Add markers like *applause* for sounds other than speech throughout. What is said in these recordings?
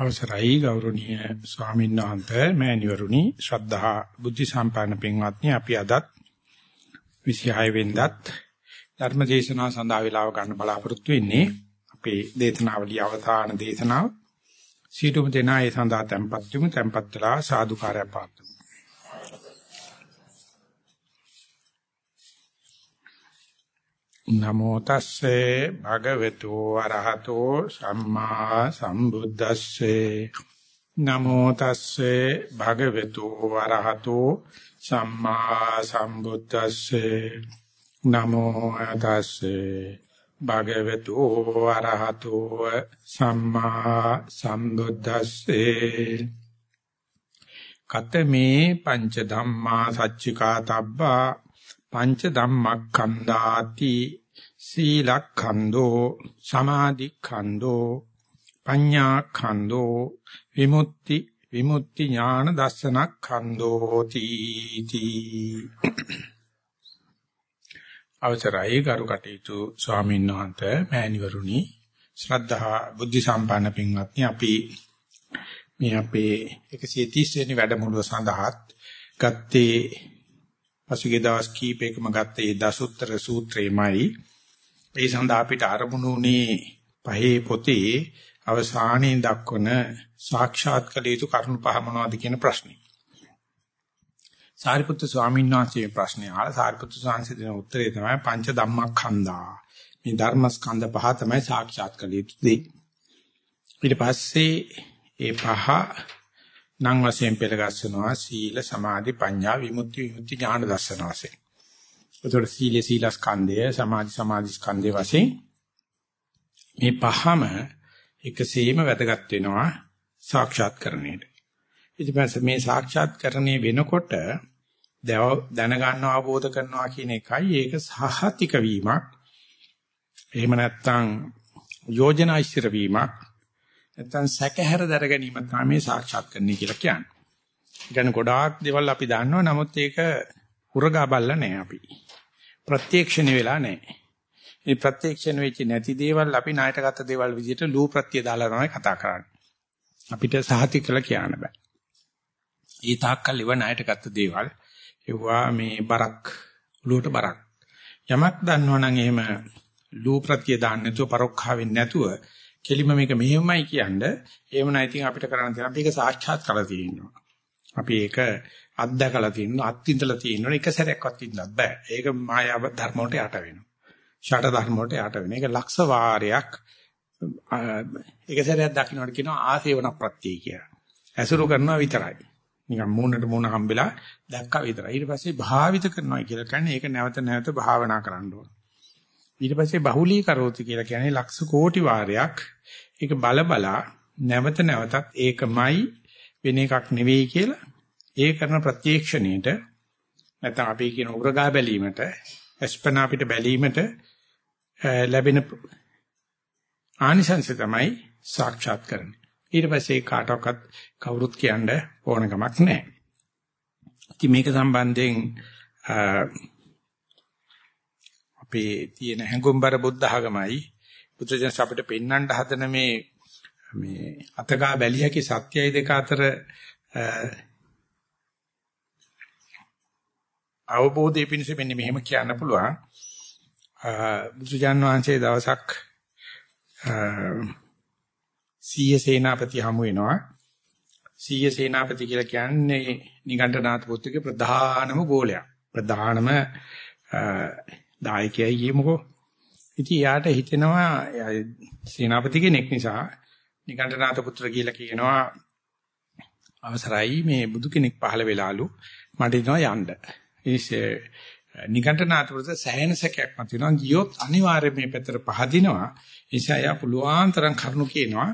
අවසරයි ගෞරවනීය ස්වාමීන් වහන්සේ මෑණිවරුනි. ශ්‍රද්ධා බුද්ධ සම්පන්න පින්වත්නි අපි අදත් 26 වෙනිදාත් ධර්ම දේශනාව සඳහා වේලාව ගන්න බලාපොරොත්තු වෙන්නේ අපේ දේශනාවලිය අවසාන දේශනාව. සීතුම දෙනා ඒ සඳහා tempත් වෙමු. tempත් වෙලා සාදුකාරය පාත්තුමු නමෝ තස්සේ භගවතු වරහතෝ සම්මා සම්බුද්දස්සේ. නමෝ තස්සේ භගවතු වරහතෝ සම්මා සම්බුද්දස්සේ. නමෝ තස්සේ භගවතු වරහතෝ සම්මා සම්බුද්දස්සේ. කතමේ පංච ධම්මා සච්චිකා තබ්බා පංච ධම්මක්ඛන්දාති සීලක්ඛන්தோ සමාධික්ඛන්தோ පඤ්ඤාක්ඛන්தோ විමුක්ති විමුක්ති ඥාන දස්සනක්ඛන්தோ තීති අවසරයි ගරු කටයුතු ස්වාමීන් වහන්සේ මෑණිවරුනි. ශ්‍රද්ධා බුද්ධ සම්පන්න පින්වත්නි අපි මේ අපේ 130 වෙනි වැඩමුළුව සඳහාත් ගත්තේ පසුගිය දවස් කීපයකම ගත්තේ දසුත්තර සූත්‍රයමයි. ඒ සඳහා අපිට අරමුණුනේ පහේ පොතේ අවසානයේ දක්වන සාක්ෂාත් කළ යුතු කරුණු පහ මොනවද කියන ප්‍රශ්නේ. සාරිපුත්තු ස්වාමීන් වහන්සේ ප්‍රශ්නේ අහලා සාරිපුත්තු ස්වාමීන් දෙන උත්තරේ තමයි පංච ධම්මස්කන්ධා. මේ ධර්මස්කන්ධ පහ තමයි සාක්ෂාත් කළ යුතු දේ. ඊට පස්සේ ඒ පහ නම් වශයෙන් පෙළගස්සනවා සීල සමාධි ප්‍රඥා විමුක්ති විමුක්ති ඥාන දර්ශන වශයෙන්. ඒතකොට සීල සීල ස්කන්ධය සමාධි සමාධි ස්කන්ධය වශයෙන් මේ පහම එකසේම වැදගත් වෙනවා සාක්ෂාත් කරණයට. ඊට පස්සේ මේ සාක්ෂාත් කරණය වෙනකොට දැන ගන්නවා අවබෝධ කරනවා කියන එකයි ඒක සහතික වීමක්. එහෙම නැත්නම් යෝජනා ඉස්තර වීමක් නැත්නම් සැකහැර දර ගැනීම තමයි මේ සාක්ෂාත් කරන්නේ කියලා කියන්නේ. ගැන ගොඩාක් දේවල් අපි දන්නවා නමුත් ඒක උරගා බල්ලා නැහැ අපි. ප්‍රත්‍යක්ෂණ වෙලා නැහැ. මේ ප්‍රත්‍යක්ෂණ වෙච්ච නැති දේවල් අපි ණයට ගත්ත දේවල් විදිහට ලූ ප්‍රත්‍ය දාලා තමයි කතා කරන්නේ. අපිට සහතික කළ කියන්න බෑ. ඒ තාක්කල් ඉව ණයට ගත්ත දේවල් ඒවා මේ බරක් ඔලුවට බරක්. යමක් දන්නවනම් එහෙම ලූ ප්‍රත්‍ය දාන්න නැතුව පරොක්ඛාවෙන් නැතුව කෙලිම මේක මෙහෙමයි කියන්නේ එහෙම නැයි ඉතින් අපිට කරන්න තියෙන අපි ඒක සාක්ෂාත් කරලා තියෙනවා. අපි ඒක අත්දකලා තියෙනවා අත්විඳලා තියෙනවා එක සැරයක්වත් ඉන්නත් බෑ. ඒක මායාව ධර්ම වලට යට වෙනවා. ෂට ධර්ම වලට යට වෙනවා. ඒක ලක්ෂ වාරයක් එක සැරයක් දකින්නට කියනවා ආසේවන ප්‍රත්‍යය කියලා. ඇසුරු කරනවා විතරයි. නිකන් මූණට මූණ හම්බෙලා දැක්කා විතරයි. ඊට පස්සේ භාවිත කරනවා කියලා කියන්නේ ඒක නැවත නැවත භාවනා කරන්න ඕන. ඊට පස්සේ බහුලී කරෝති කියලා කියන්නේ ලක්ෂ කෝටි වාරයක් ඒක බල බලා නැවත නැවතත් ඒකමයි වෙන එකක් නෙවෙයි කියලා ඒ කරන ප්‍රත්‍යක්ෂණයට නැත්නම් අපි කියන උරගා බැලීමට අස්පනා අපිට බැලීමට ලැබෙන ආනිසංස තමයි සාක්ෂාත් කරන්නේ. ඊට පස්සේ කාටවත් කවුරුත් කියන්න ඕන කමක් නැහැ. ඉතින් මේක සම්බන්ධයෙන් අපේ තියෙන හැඟුම්බර බුද්ධ ආගමයි බුදුජන අපිට පෙන්වන්න හදන මේ මේ අතගා බැලිය හැකි සත්‍යයි දෙක අතර අවබෝධය පිණිස මෙන්න මෙහෙම කියන්න පුළුවන් බුදුජාන් වහන්සේ දවසක් සීය සේනාපති හමු වෙනවා සීය සේනාපති කියලා කියන්නේ නිගණ්ඨනාථ පුත්‍රගේ ප්‍රධානම ගෝලයා ප්‍රධානම දායකයයි කියමුකෝ. ඉතින් යාට හිතෙනවා සේනාපති කෙනෙක් නිසා නිකණ්ඨනාත පුත්‍ර කියලා කියනවා අවසරයි මේ බුදු කෙනෙක් පහළ වෙලාලු මට ඉනවා යන්න. ඉතින් නිකණ්ඨනාත පුත්‍ර සෑහෙන සැකයක් මත වෙනවා ගියොත් අනිවාර්යයෙන් මේ පැත්තට පහදිනවා. ඒ නිසා යා පුළුවන් තරම් කරුණු කියනවා.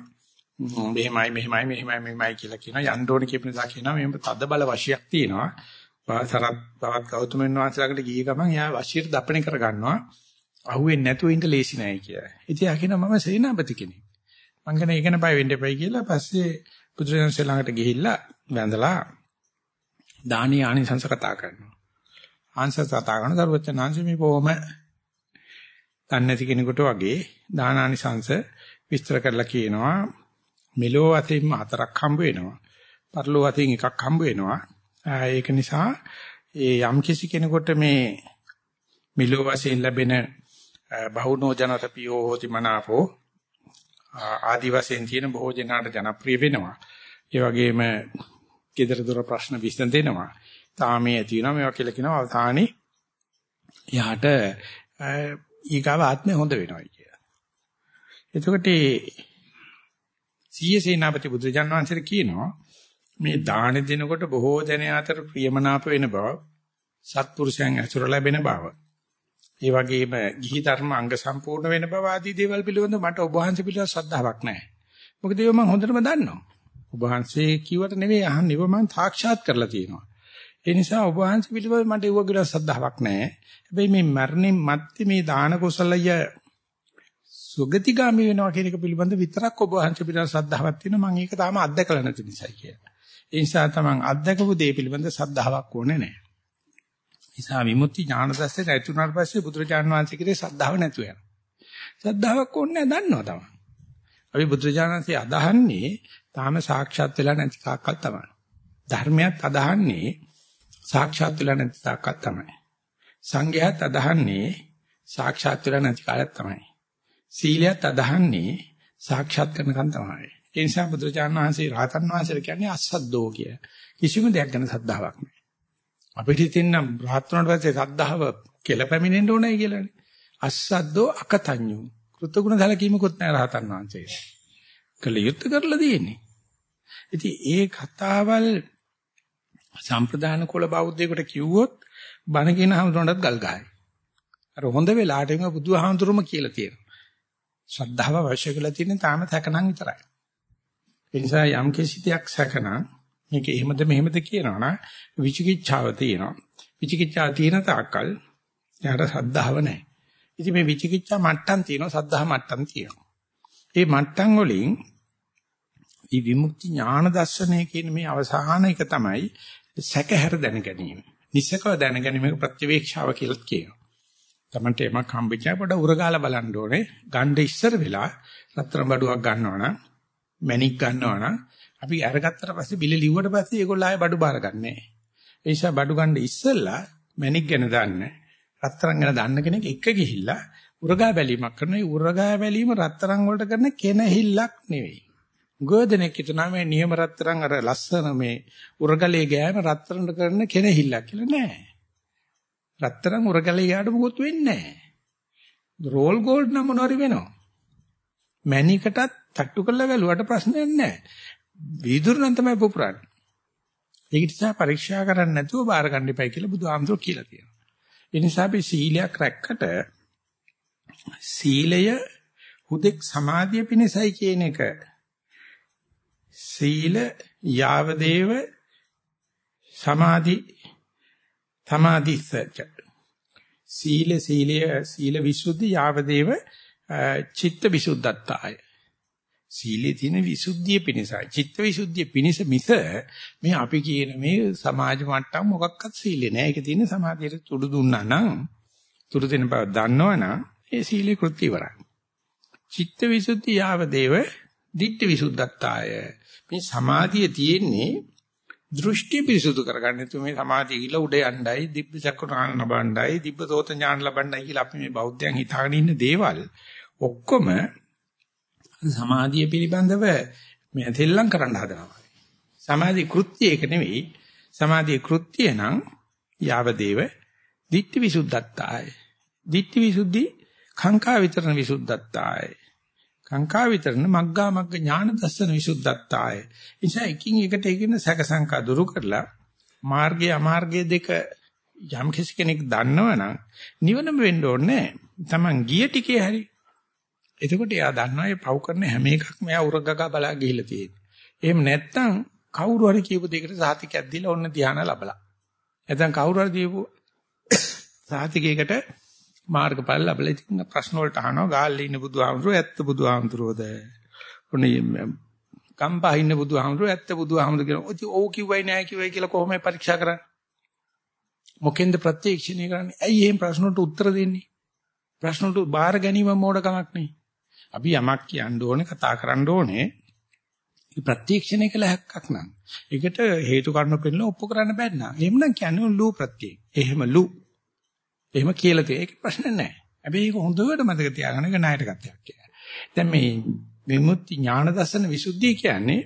මෙහෙමයි මෙහෙමයි මෙහෙමයි මෙහෙමයි කියලා කියනවා යන්න ඕනේ කියපු නිසා කියනවා මෙහෙම තද බල වශයක් තියෙනවා සරත් බවත් ගෞතමයන් වහන්සේලාකට ගිය ගමන් එයා වශීර දපණය කර ගන්නවා. අහුවෙන්නේ නැතුව ඉඳ ලේසි නෑ කියලා. ඉතින් ආ කියනවා මම සේනාපති කෙනෙක්. මං කියන එකන බය වෙන්න එපයි කියලා පස්සේ බුදුරජාණන් ළඟට ගිහිල්ලා වැඳලා දානි ආනිසංස කතා කරනවා. ආංශ කතා කරන දරුවචනාංශ මේ බොහොම දන්නේ නැති කෙනෙකුට වගේ දාන ආනිසංස විස්තර කරලා කියනවා මෙලෝ වශයෙන් හතරක් හම්බ වෙනවා. පරලෝ වශයෙන් එකක් හම්බ වෙනවා. ඒක නිසා ඒ යම් කිසි කෙනෙකුට මේ මෙලෝ වශයෙන් ලැබෙන බහුනෝ ජනතපියෝ හෝති මනාපෝ ආදි වශයෙන් තියෙන බොහෝ ජනකට ජනප්‍රිය වෙනවා. ඒ වගේම gedara dora ප්‍රශ්න විසඳෙනවා. තාමේ ඇති වෙනවා මේවා කියලා කියනවා අවසානයේ යාට ඊගාව ආත්මය හොඳ වෙනවා කියලා. එතකොට සීයේ සේනාපති බුදුජාන විශ්වන්සේ කියනවා මේ දාන දෙනකොට බොහෝ දෙනා අතර ප්‍රියමනාප වෙන බව සත්පුරුෂයන් ඇසුර ලැබෙන බව ඒ වගේම ගිහි ධර්ම අංග සම්පූර්ණ වෙන බව ආදී දේවල් පිළිබඳව මට ඔබ වහන්සේ පිළිබඳව ශ්‍රද්ධාවක් නැහැ. මොකද ඒව මම හොඳටම දන්නවා. ඔබ වහන්සේ කිව්වට නෙවෙයි අහන්නේ ඒව මම සාක්ෂාත් කරලා තියෙනවා. ඒ නිසා ඔබ වහන්සේ පිළිබඳව මට ඒව ගැන ශ්‍රද්ධාවක් නැහැ. හැබැයි මේ මරණින් මත්තේ මේ දාන කුසලය සුගතිගාමි වෙනවා කියන එක පිළිබඳ විතරක් ඔබ වහන්සේ පිළිබඳ ශ්‍රද්ධාවක් තියෙනවා. මම ඒක තාම අත්දකලා නැති නිසායි කියලා. ඒ නිසා තමන් අත්දකපු දේ පිළිබඳ ශ්‍රද්ධාවක් ඕනේ නැහැ. නිසා විමුක්ති ඥාන දර්ශනේ නැති වුණාට පස්සේ බුදුරජාණන් වහන්සේ කිරේ ශ්‍රද්ධාව නැතු වෙනවා. ශ්‍රද්ධාවක් ඕනේ නැහැ දන්නවා තමයි. අපි බුදුරජාණන්සේ අදහන්නේ තාම සාක්ෂාත් වෙලා නැති තාක්කල් තමයි. ධර්මයක් අදහන්නේ සාක්ෂාත් වෙලා නැති තාක්කල් තමයි. සංඝයාත් අදහන්නේ සාක්ෂාත් වෙලා නැති කාලයක් තමයි. සීලයත් අදහන්නේ සාක්ෂාත් කරනකන් තමයි. ඒ නිසා බුදුරජාණන් වහන්සේ රහතන් වහන්සේලා කියන්නේ අසද්දෝ කිය. කිසිම දෙයක් ගැන සද්ධාාවක් නැහැ. අපිට හිතෙන රහත් වුණාට පස්සේ සද්ධාව කියලා පැමිණෙන්න ඕනේ කියලානේ. අසද්දෝ අකතඤ්ඤු. කෘතගුණ සැලකීමකුත් නැහැ රහතන් වහන්සේ. කළ යුත්තේ කරලා තියෙන්නේ. ඉතින් ඒ කතාවල් සම්ප්‍රදාන කුල බෞද්ධයෙකුට කිව්වොත් බණ කියන හඳුනනටත් ගල් ගහයි. අර හොඳ වෙලාවට එම බුදුහාමුදුරුම කියලා තියෙනවා. ශ්‍රද්ධාව අවශ්‍ය කියලා තියෙන්නේ තාම තකනම් විතරයි. ඒ නිසා යම් කිසිතියක් සැකනම් මේක එහෙමද මෙහෙමද කියනවනම් විචිකිච්ඡාව තියෙනවා. විචිකිච්ඡාව තියෙන තාක්කල් යාට ශ්‍රද්ධාව නැහැ. ඉතින් මේ විචිකිච්ඡා මට්ටම් තියෙනවා ශ්‍රද්ධා මට්ටම් තියෙනවා. ඒ මට්ටම් වලින් මේ විමුක්ති ඥාන දර්ශනය කියන මේ අවසාන එක තමයි සැකහැර දැන ගැනීම. නිසකව දැන ගැනීමක ප්‍රතිවේක්ෂාව කියලා කියනවා. තමන්ට එමක් හම්බෙච්චා පොඩ උරගාලා බලන්න ඕනේ. ගණ්ඩ ඉස්සර වෙලා රත්තරන් බඩුවක් ගන්නවනම් මැණික් ගන්නවනම් අපි අරගත්තට පස්සේ බිල ලිව්වට පස්සේ ඒගොල්ලෝ ආයේ බඩු බාර ගන්නෑ. ඒ නිසා බඩු ගන්න ඉස්සෙල්ලා මැණික් ගැන දන්න රත්තරන් ගැන දන්න කෙනෙක් එක ගිහිල්ලා උරගා බැලීමක් කරනවා. ඒ උරගා බැලීම රත්තරන් වලට කරන කෙනහිල්ලක් නෙවෙයි. ගෝධනෙක් හිතනවා මේ නියම රත්තරන් අර ලස්සන මේ උරගලේ ගෑම රත්තරන්ට කරන කෙනහිල්ලක් කියලා නෑ. රත්තරන් උරගලේ ගාඩ මොකොත් වෙන්නේ නෑ. රෝල් ගෝල්ඩ් නම් මොනවාරි වෙනවා. මැණිකටත් තට්ටු කරලා බැලුවට ප්‍රශ්නයක් නෑ. වීදුරු නම් තමයි පුපුරන්නේ. ඒක නිසා පරීක්ෂා කරන්න නැතුව බාර ගන්න එපයි කියලා බුදුහාමුදුරුවෝ කියලා තියෙනවා. ඒ නිසා අපි සීලයක් රැක්කට සීලය හුදෙක් සමාධිය පිණිසයි කියන එක සීල යාවදේව සමාධි සමාධිසච සීල සීලය සීල විසුද්ධි යාවදේව චිත්ත විසුද්ධත්තාය සීලේ තියෙන විසුද්ධිය පිණිසයි. චිත්ත විසුද්ධිය පිණිස මිස මේ අපි කියන මේ සමාජ මට්ටම් මොකක්වත් සීලේ නෑ. ඒක තියෙන සමාධියට තුඩු දුන්නා නම් තුඩු දෙන බව දන්නවනම් ඒ සීලේ කෘත්‍ය ඉවරයි. චිත්ත විසුද්ධිය යාව දේව දිට්ඨි විසුද්ධත්තාය. මේ සමාධිය තියෙන්නේ දෘෂ්ටි පිරිසුදු කරගන්න තු මේ සමාධිය කියලා උඩ යණ්ඩයි දිබ්බ චක්කරාණ ලබණ්ඩයි දිබ්බ සෝත ඥාන ලබණ්ඩයි කියලා අපි මේ බෞද්ධයන් හිතාගෙන ඉන්න දේවල් ඔක්කොම සමාධිය පිළිබඳව මේ තෙල්ලම් කරන්න හදනවා. සමාධි කෘත්‍ය එක නෙවෙයි. සමාධි කෘත්‍ය නම් යාවදේව ditthi visuddhattaය. ditthi visuddhi කාංකා විතරණ විසුද්ධත්තාය. කාංකා විතරණ මග්ගා මග්ග ඥාන දර්ශන විසුද්ධත්තාය. නිසා එකින් එකට එකින් සැක සංකා දුරු කරලා මාර්ගය අමාර්ගය දෙක යම් කෙනෙක් දන්නවනම් නිවනම වෙන්න ඕනේ නැහැ. Taman ගිය ටිකේ හරි එතකොට එයා දන්නවා මේ පව් කරන හැම එකක්ම එයා උරගගා බලා ගිහිල්ලා තියෙන්නේ. එහෙම නැත්නම් කවුරු හරි කියපු දෙයකට සාතිකයක් දීලා ඔන්න ධානය ලැබලා. නැත්නම් කවුරු හරි දීපු *coughs* සාතිකයකට මාර්ගඵල ලැබලා ඉතින් ප්‍රශ්න වලට අහනවා ගාල්ලේ ඉන්න බුදුහාමුදුරුවෝ ඇත්ත බුදුහාමුදුරුවෝද? ඔන්නේ කම්පා ඉන්න බුදුහාමුදුරුවෝ ඇත්ත බුදුහාමුදුරුවෝ කියන. ඔය ඔව් කිව්වයි නෑ කිව්වයි කියලා කොහොමද පරීක්ෂා කරන්නේ? මොකෙන්ද ප්‍රත්‍යක්ෂණය කරන්නේ? ඇයි එහෙම ප්‍රශ්න වලට උත්තර දෙන්නේ? ප්‍රශ්න වලට බාර ගැනීම මෝඩකමක් නෙයි. අපි යමක් කියන්න ඕනේ කතා කරන්න ඕනේ ප්‍රත්‍යක්ෂණය කළ හැක්කක් නම්. ඒකට හේතු කාරණා පෙන්නලා ඔප්පු කරන්න බෑ නා. එහෙමනම් කියන්නේ ලූ ප්‍රත්‍යය. එහෙම ලූ. එහෙම කියලා තියෙන එක ප්‍රශ්න නැහැ. හැබැයි ඒක හොඳට මතක තියාගන්න එක ණයට ගත්තයක් කියලා. දැන් මේ විමුක්ති ඥාන දර්ශන විසුද්ධිය කියන්නේ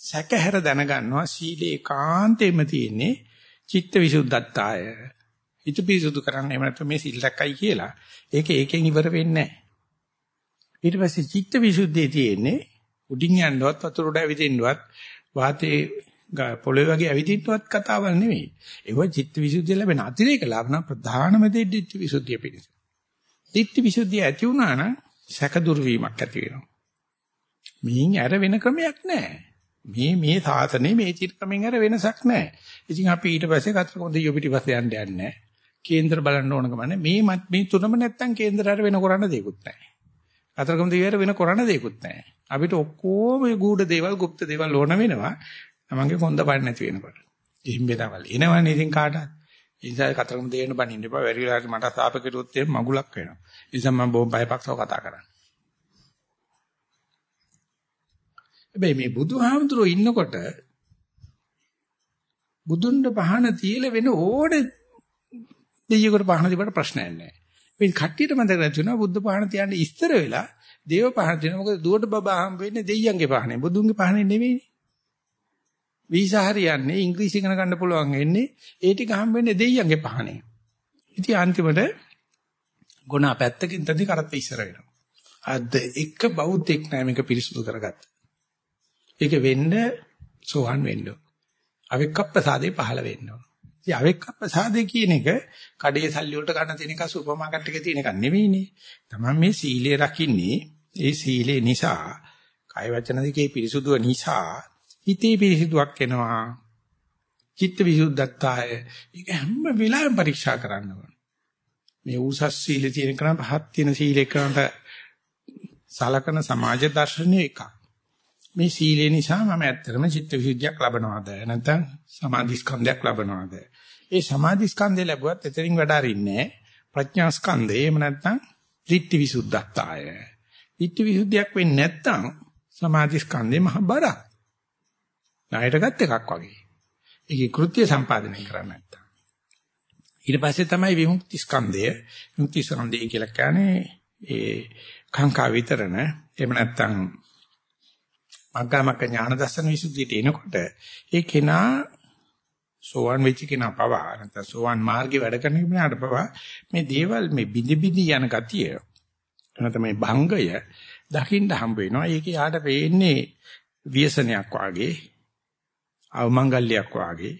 සැකහැර දැනගන්නවා සීලේ ඒකාන්තෙම තියෙන්නේ චිත්ත විසුද්ධත්තාය. හිත පිරිසුදු කරන්න එහෙම නැත්නම් මේ සිල් රැකයි කියලා. ඒක ඒකෙන් ඉවර වෙන්නේ නැහැ. ඊට පස්සේ චිත්ත විසුද්ධිය තියෙන්නේ උඩින් යන්නවත් වතුර උඩ ඇවිදින්නවත් වාතේ පොළොවේ වගේ ඇවිදින්නවත් කතාවක් නෙවෙයි. ඒක චිත්ත විසුද්ධිය ලැබෙන අතිරේක ලාභන ප්‍රධානම දේ චිත්ත විසුද්ධිය පිණිස. චිත්ත විසුද්ධිය ඇති වුණා නම් සැක දුර්වීමක් ඇති වෙනවා. මින් ඇර වෙන ක්‍රමයක් නැහැ. මේ මේ සාසනේ මේ චිත්තකමෙන් ඇර වෙනසක් නැහැ. ඉතින් අපි ඊට පස්සේ කතර කොන්ද යො පිටිපස්සේ යන්න යන්නේ නැහැ. කේන්දර බලන්න ඕනකම නැහැ. මේ මේ තුනම නැත්තම් කේන්දර ඇර වෙන කරන්න දෙයක්වත් නැහැ. කතරගම දිවියට වෙන කරන්න දෙයක්වත් නැහැ. අපිට ඔක්කොම මේ ගුඪ දේවල්, গুপ্ত දේවල් ඕන වෙනවා. තමන්ගේ කොන්ද පණ නැති වෙනකොට. ඉහිම්බේතවල් එනවනේ ඉතින් කාටවත්. ඒ නිසා කතරගම දෙයන්න බනින්න එපා. වැඩි වෙලාවට මට සාප කෙරුවොත් එහෙම මගුලක් වෙනවා. ඒ නිසා මම බොහොම බයපක්ෂව කතා කරන්නේ. හැබැයි මේ බුදුහාමුදුරුවෝ ඉන්නකොට බුදුන්ව පහන තියලා වෙන ඕනේ දෙයියකට පහන තිබට ප්‍රශ්නයක් නැහැ. මේ කට්ටියට මතක නැතුණා බුද්ධ පහන තියන්නේ ඉස්තර වෙලා දේව පහන තියෙනවා. මොකද දුවට බබා හම් වෙන්නේ දෙයියන්ගේ පහනේ. බුදුන්ගේ පහනේ නෙවෙයි. වීසා හරියන්නේ ඉංග්‍රීසි ඉගෙන ගන්න පුළුවන් වෙන්නේ ඒ ටික හම් වෙන්නේ දෙයියන්ගේ පහනේ. ඉතින් අන්තිමට ගුණ පැත්තකින් තදි කරත් ඉස්සර වෙනවා. අද එක බෞද්ධෙක් නෑ මේක පිරිසුදු කරගත්ත. ඒක වෙන්න සෝවන් වෙන්න. අවික්කප්පසාදේ පහළ වෙන්න ඕන. ඉතින් අවික්කප්පසාදේ කියන එක කඩේ සල්ලි වලට ගන්න තියෙන එක සුපර් මාකට් එකේ තියෙන එකක් නෙවෙයිනේ. තමන් මේ සීලය රකින්නේ ඒ සීලේ නිසා කය වචන දෙකේ පිරිසුදුව නිසා හිතේ පිරිසුදුවක් එනවා. චිත්ත විසුද්ධත්තාය. ඒක හැම වෙලාවෙම පරීක්ෂා කරන්න ඕන. මේ උසස් සීලේ තියෙන කෙනා පහත් තියෙන සීලේ කරනට සලකන සමාජ දර්ශනය එකක්. මේ සීලේ නිසා මම ඇත්තටම චිත්ත විසුද්ධියක් ලබනවාද නැත්නම් සමාධි ස්කන්ධයක් ලබනවාද? ඒ සමාධි ස්කන්ධය ලැබුවත් එතනින් වැඩ අරින්නේ ප්‍රඥා ස්කන්ධය. එහෙම නැත්නම් ධිට්ඨි විසුද්ධත්තාය. ධිට්ඨි විසුද්ධියක් වෙන්නේ නැත්නම් සමාධි ස්කන්ධේ මහ බරක්. ණයට ගත් එකක් වගේ. ඒකේ කෘත්‍ය සම්පාදනය කරන්න නැත්තම්. ඊට පස්සේ තමයි විමුක්ති ස්කන්ධය. විමුක්ති ස්කන්ධය කියලා කියන්නේ ඒ කාංකා විතරන එහෙම නැත්තම් මග්ගමක ඥාන දර්ශන විසුද්ධියට එනකොට ඒ කෙනා සෝවන් වෙච්ච කෙනා පවා නැත්නම් සෝවන් මාර්ගේ වැඩ කරන කෙනාට පවා මේ දේවල් මේ බිඳි බිඳි යන ගතිය නැත්නම් මේ භංගය දකින්න හම්බ වෙනවා. ඒක යාට පේන්නේ ව්‍යසනයක් වාගේ අවමංගල්‍යයක් වාගේ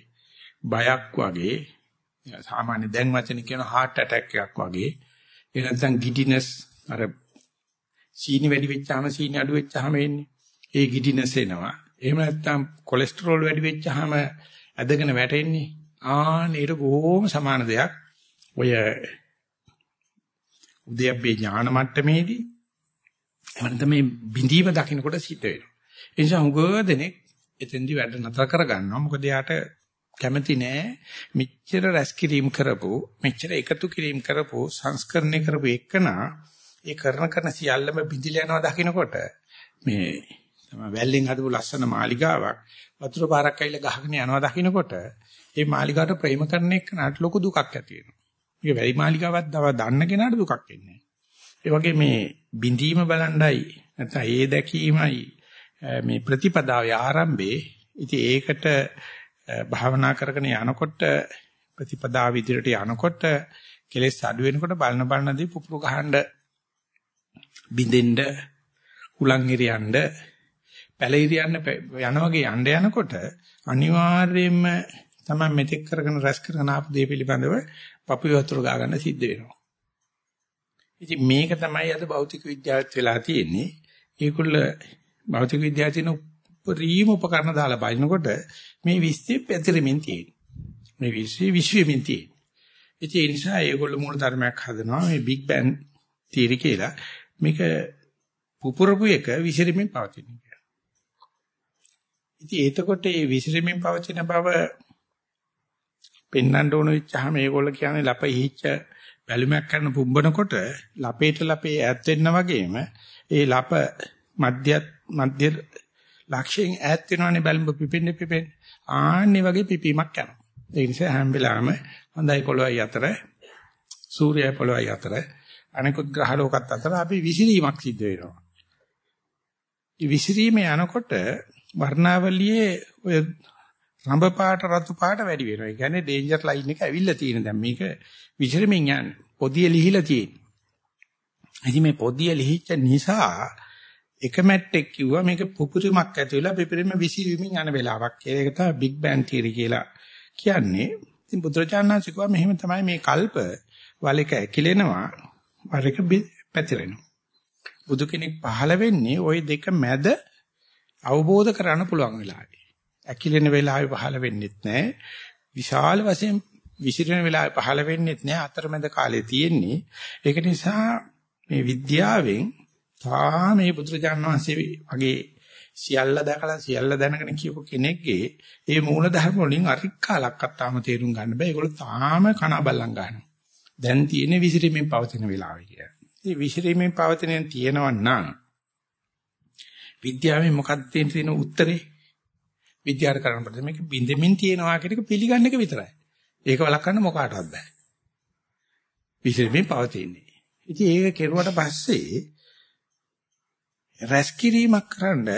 බයක් වාගේ සාමාන්‍ය දැන් වචන කියන heart attack එකක් වාගේ ඒ නැත්නම් giddiness අර සීනි වැඩි වෙච්චාම සීනි අඩු වෙච්චාම එන්නේ ඒ ගිඩිනස් එනවා. එහෙම නැත්නම් කොලෙස්ටරෝල් වැඩි වෙච්චාම ඇදගෙන වැටෙන්නේ. ආන් ඒක බොහොම සමාන දෙයක්. ඔය උද්‍යප්පේ ඥාන මට්ටමේදී එවනත මේ බිඳීම දකින්නකොට සිද්ධ වෙනවා. ඒ නිසා හුඟ දෙනෙක් එතෙන්දි වැඩ නතර කරගන්නවා. මොකද යාට කැමති නෑ මෙච්චර රැස් කිරීම කරපු මෙච්චර එකතු කිරීම කරපු සංස්කරණය කරපු එකනා ඒ කරන කරන සියල්ලම බිඳිලා යනවා දකින්නකොට මේ තමයි වැල්ලෙන් හදපු ලස්සන මාලිගාවක් වතුර පාරක් ඇවිල්ලා ගහගෙන යනවා දකින්නකොට ඒ මාලිගාවට ප්‍රේම කරන එක්කනට ලොකු දුකක් ඇති වෙනවා. මේක වැලි මාලිගාවක් දව දන්න කෙනාට දුකක් එන්නේ ඒ වගේ මේ බිඳීම බලණ්ඩයි නැත්නම් ඒ දැකීමයි මේ ප්‍රතිපදාවේ ආරම්භයේ ඉතින් ඒකට භාවනා කරගෙන යනකොට ප්‍රතිපදාව විදිහට යනකොට කෙලෙස් අඩු වෙනකොට බලන බලනදී පුපුරු ගහනද බින්දෙන්න උලන් ඉරියන්න පැලිරි යන්න යන වගේ යන්න යනකොට අනිවාර්යයෙන්ම තමයි මෙතෙක් කරගෙන රැස් කරගෙන ආපු දේ පිළිබඳව පපුව වතුර ගා ගන්න සිද්ධ වෙනවා. ඉතින් මේක තමයි අද භෞතික විද්‍යාවත් වෙලා තියෙන්නේ. ඒකුල්ල භෞතික විද්‍යාව තියෙන උපරිම උපකරණ දාලා බලනකොට මේ විශ්වය පැතිරෙමින් තියෙනවා. මේ විශ්වය විශ්වයෙන් තියෙනවා. ඉතින් ඒ නිසා ඒගොල්ලෝ මූල ධර්මයක් හදනවා මේ බිග් බෑන් තියරි කියලා. මේක පුපුරපු එක විසිරෙමින් පවතින. ඉතින් එතකොට මේ විසිරෙමින් පවතින බව පෙන්වන්න ඕන වෙච්චාම මේගොල්ල කියන්නේ ලප හිච්ච බැලුමක් කරන පුම්බනකොට ලපේට ලපේ ඈත් වෙන්න වගේම ඒ ලප මධ්‍ය මධ්‍ය ලක්ෂයෙන් ඈත් වෙනවනේ බැලුඹ පිපෙන්න පිපෙන්න. ආන්නේ වගේ පිපීමක් යනවා. ඒ නිසා හැම වෙලාවෙම හොඳයි පොළොවයි අතර සූර්යය පොළොවයි අතර අනිකුත් ග්‍රහ ලෝකත් අතර අපි විසිරීමක් සිද්ධ වෙනවා. මේ විසිරීම යනකොට වර්ණාවලියේ ඔය රඹ පාට රතු පාට වැඩි වෙනවා. ඒ කියන්නේ ඩේන්ජර් ලයින් එක ඇවිල්ලා තියෙන දැන් මේක විසිරමින් යන්නේ. පොදිය ලිහිලා තියෙන. ඉතින් මේ පොදිය ලිහිච්ච නිසා එක මැට්ටෙක් කිව්වා මේක පුපුරිමක් ඇති වෙලා පිපිරීම විසිරීමෙන් යන වෙලාවක් කියලා. ඒක තමයි බිග් බෑන් තියරි කියලා කියන්නේ. ඉතින් බුදුරජාණන් කිව්වා මෙහෙම තමයි මේ කල්ප වලක ඇකිලෙනවා වරක පැතිරෙනවා. බුදු කෙනෙක් පහළ වෙන්නේ ওই දෙක මැද අවබෝධ කරගන්න පුළුවන් වෙලාවේ. ඇකිලෙන වෙලාවේ පහළ වෙන්නෙත් නැහැ. විශාල වශයෙන් විසිරෙන වෙලාවේ පහළ වෙන්නෙත් නැහැ. අතරමැද කාලේ තියෙන්නේ. ඒක නිසා මේ විද්‍යාවෙන් තා මේ බුදුරජාණන් වහන්සේ වගේ සියල්ල දැකලා සියල්ල දැනගෙන කියපු කෙනෙක්ගේ ඒ මූල ධර්ම වලින් අරික්කාලක්වත් තාම තේරුම් ගන්න බෑ. ඒගොල්ලෝ තාම කන බල්ලන් ගන්නවා. දැන් තියෙන්නේ විසිරීමෙන් පවතින වෙලාවයි කියලා. මේ විසිරීමෙන් පවතින තියෙනවා නම් විද්‍යාවෙන් මොකක්ද තියෙන උත්තරේ? විද්‍යාවට කරන්න බෑ. මේක බින්දෙමින් තියෙනවා කියන එක පිළිගන්න එක විතරයි. ඒක වළක්වන්න මොකාටවත් බෑ. විසිරීමෙන් පවතින්නේ. ඉතින් ඒක කෙරුවට පස්සේ රැස්කිරීමක් කරන්න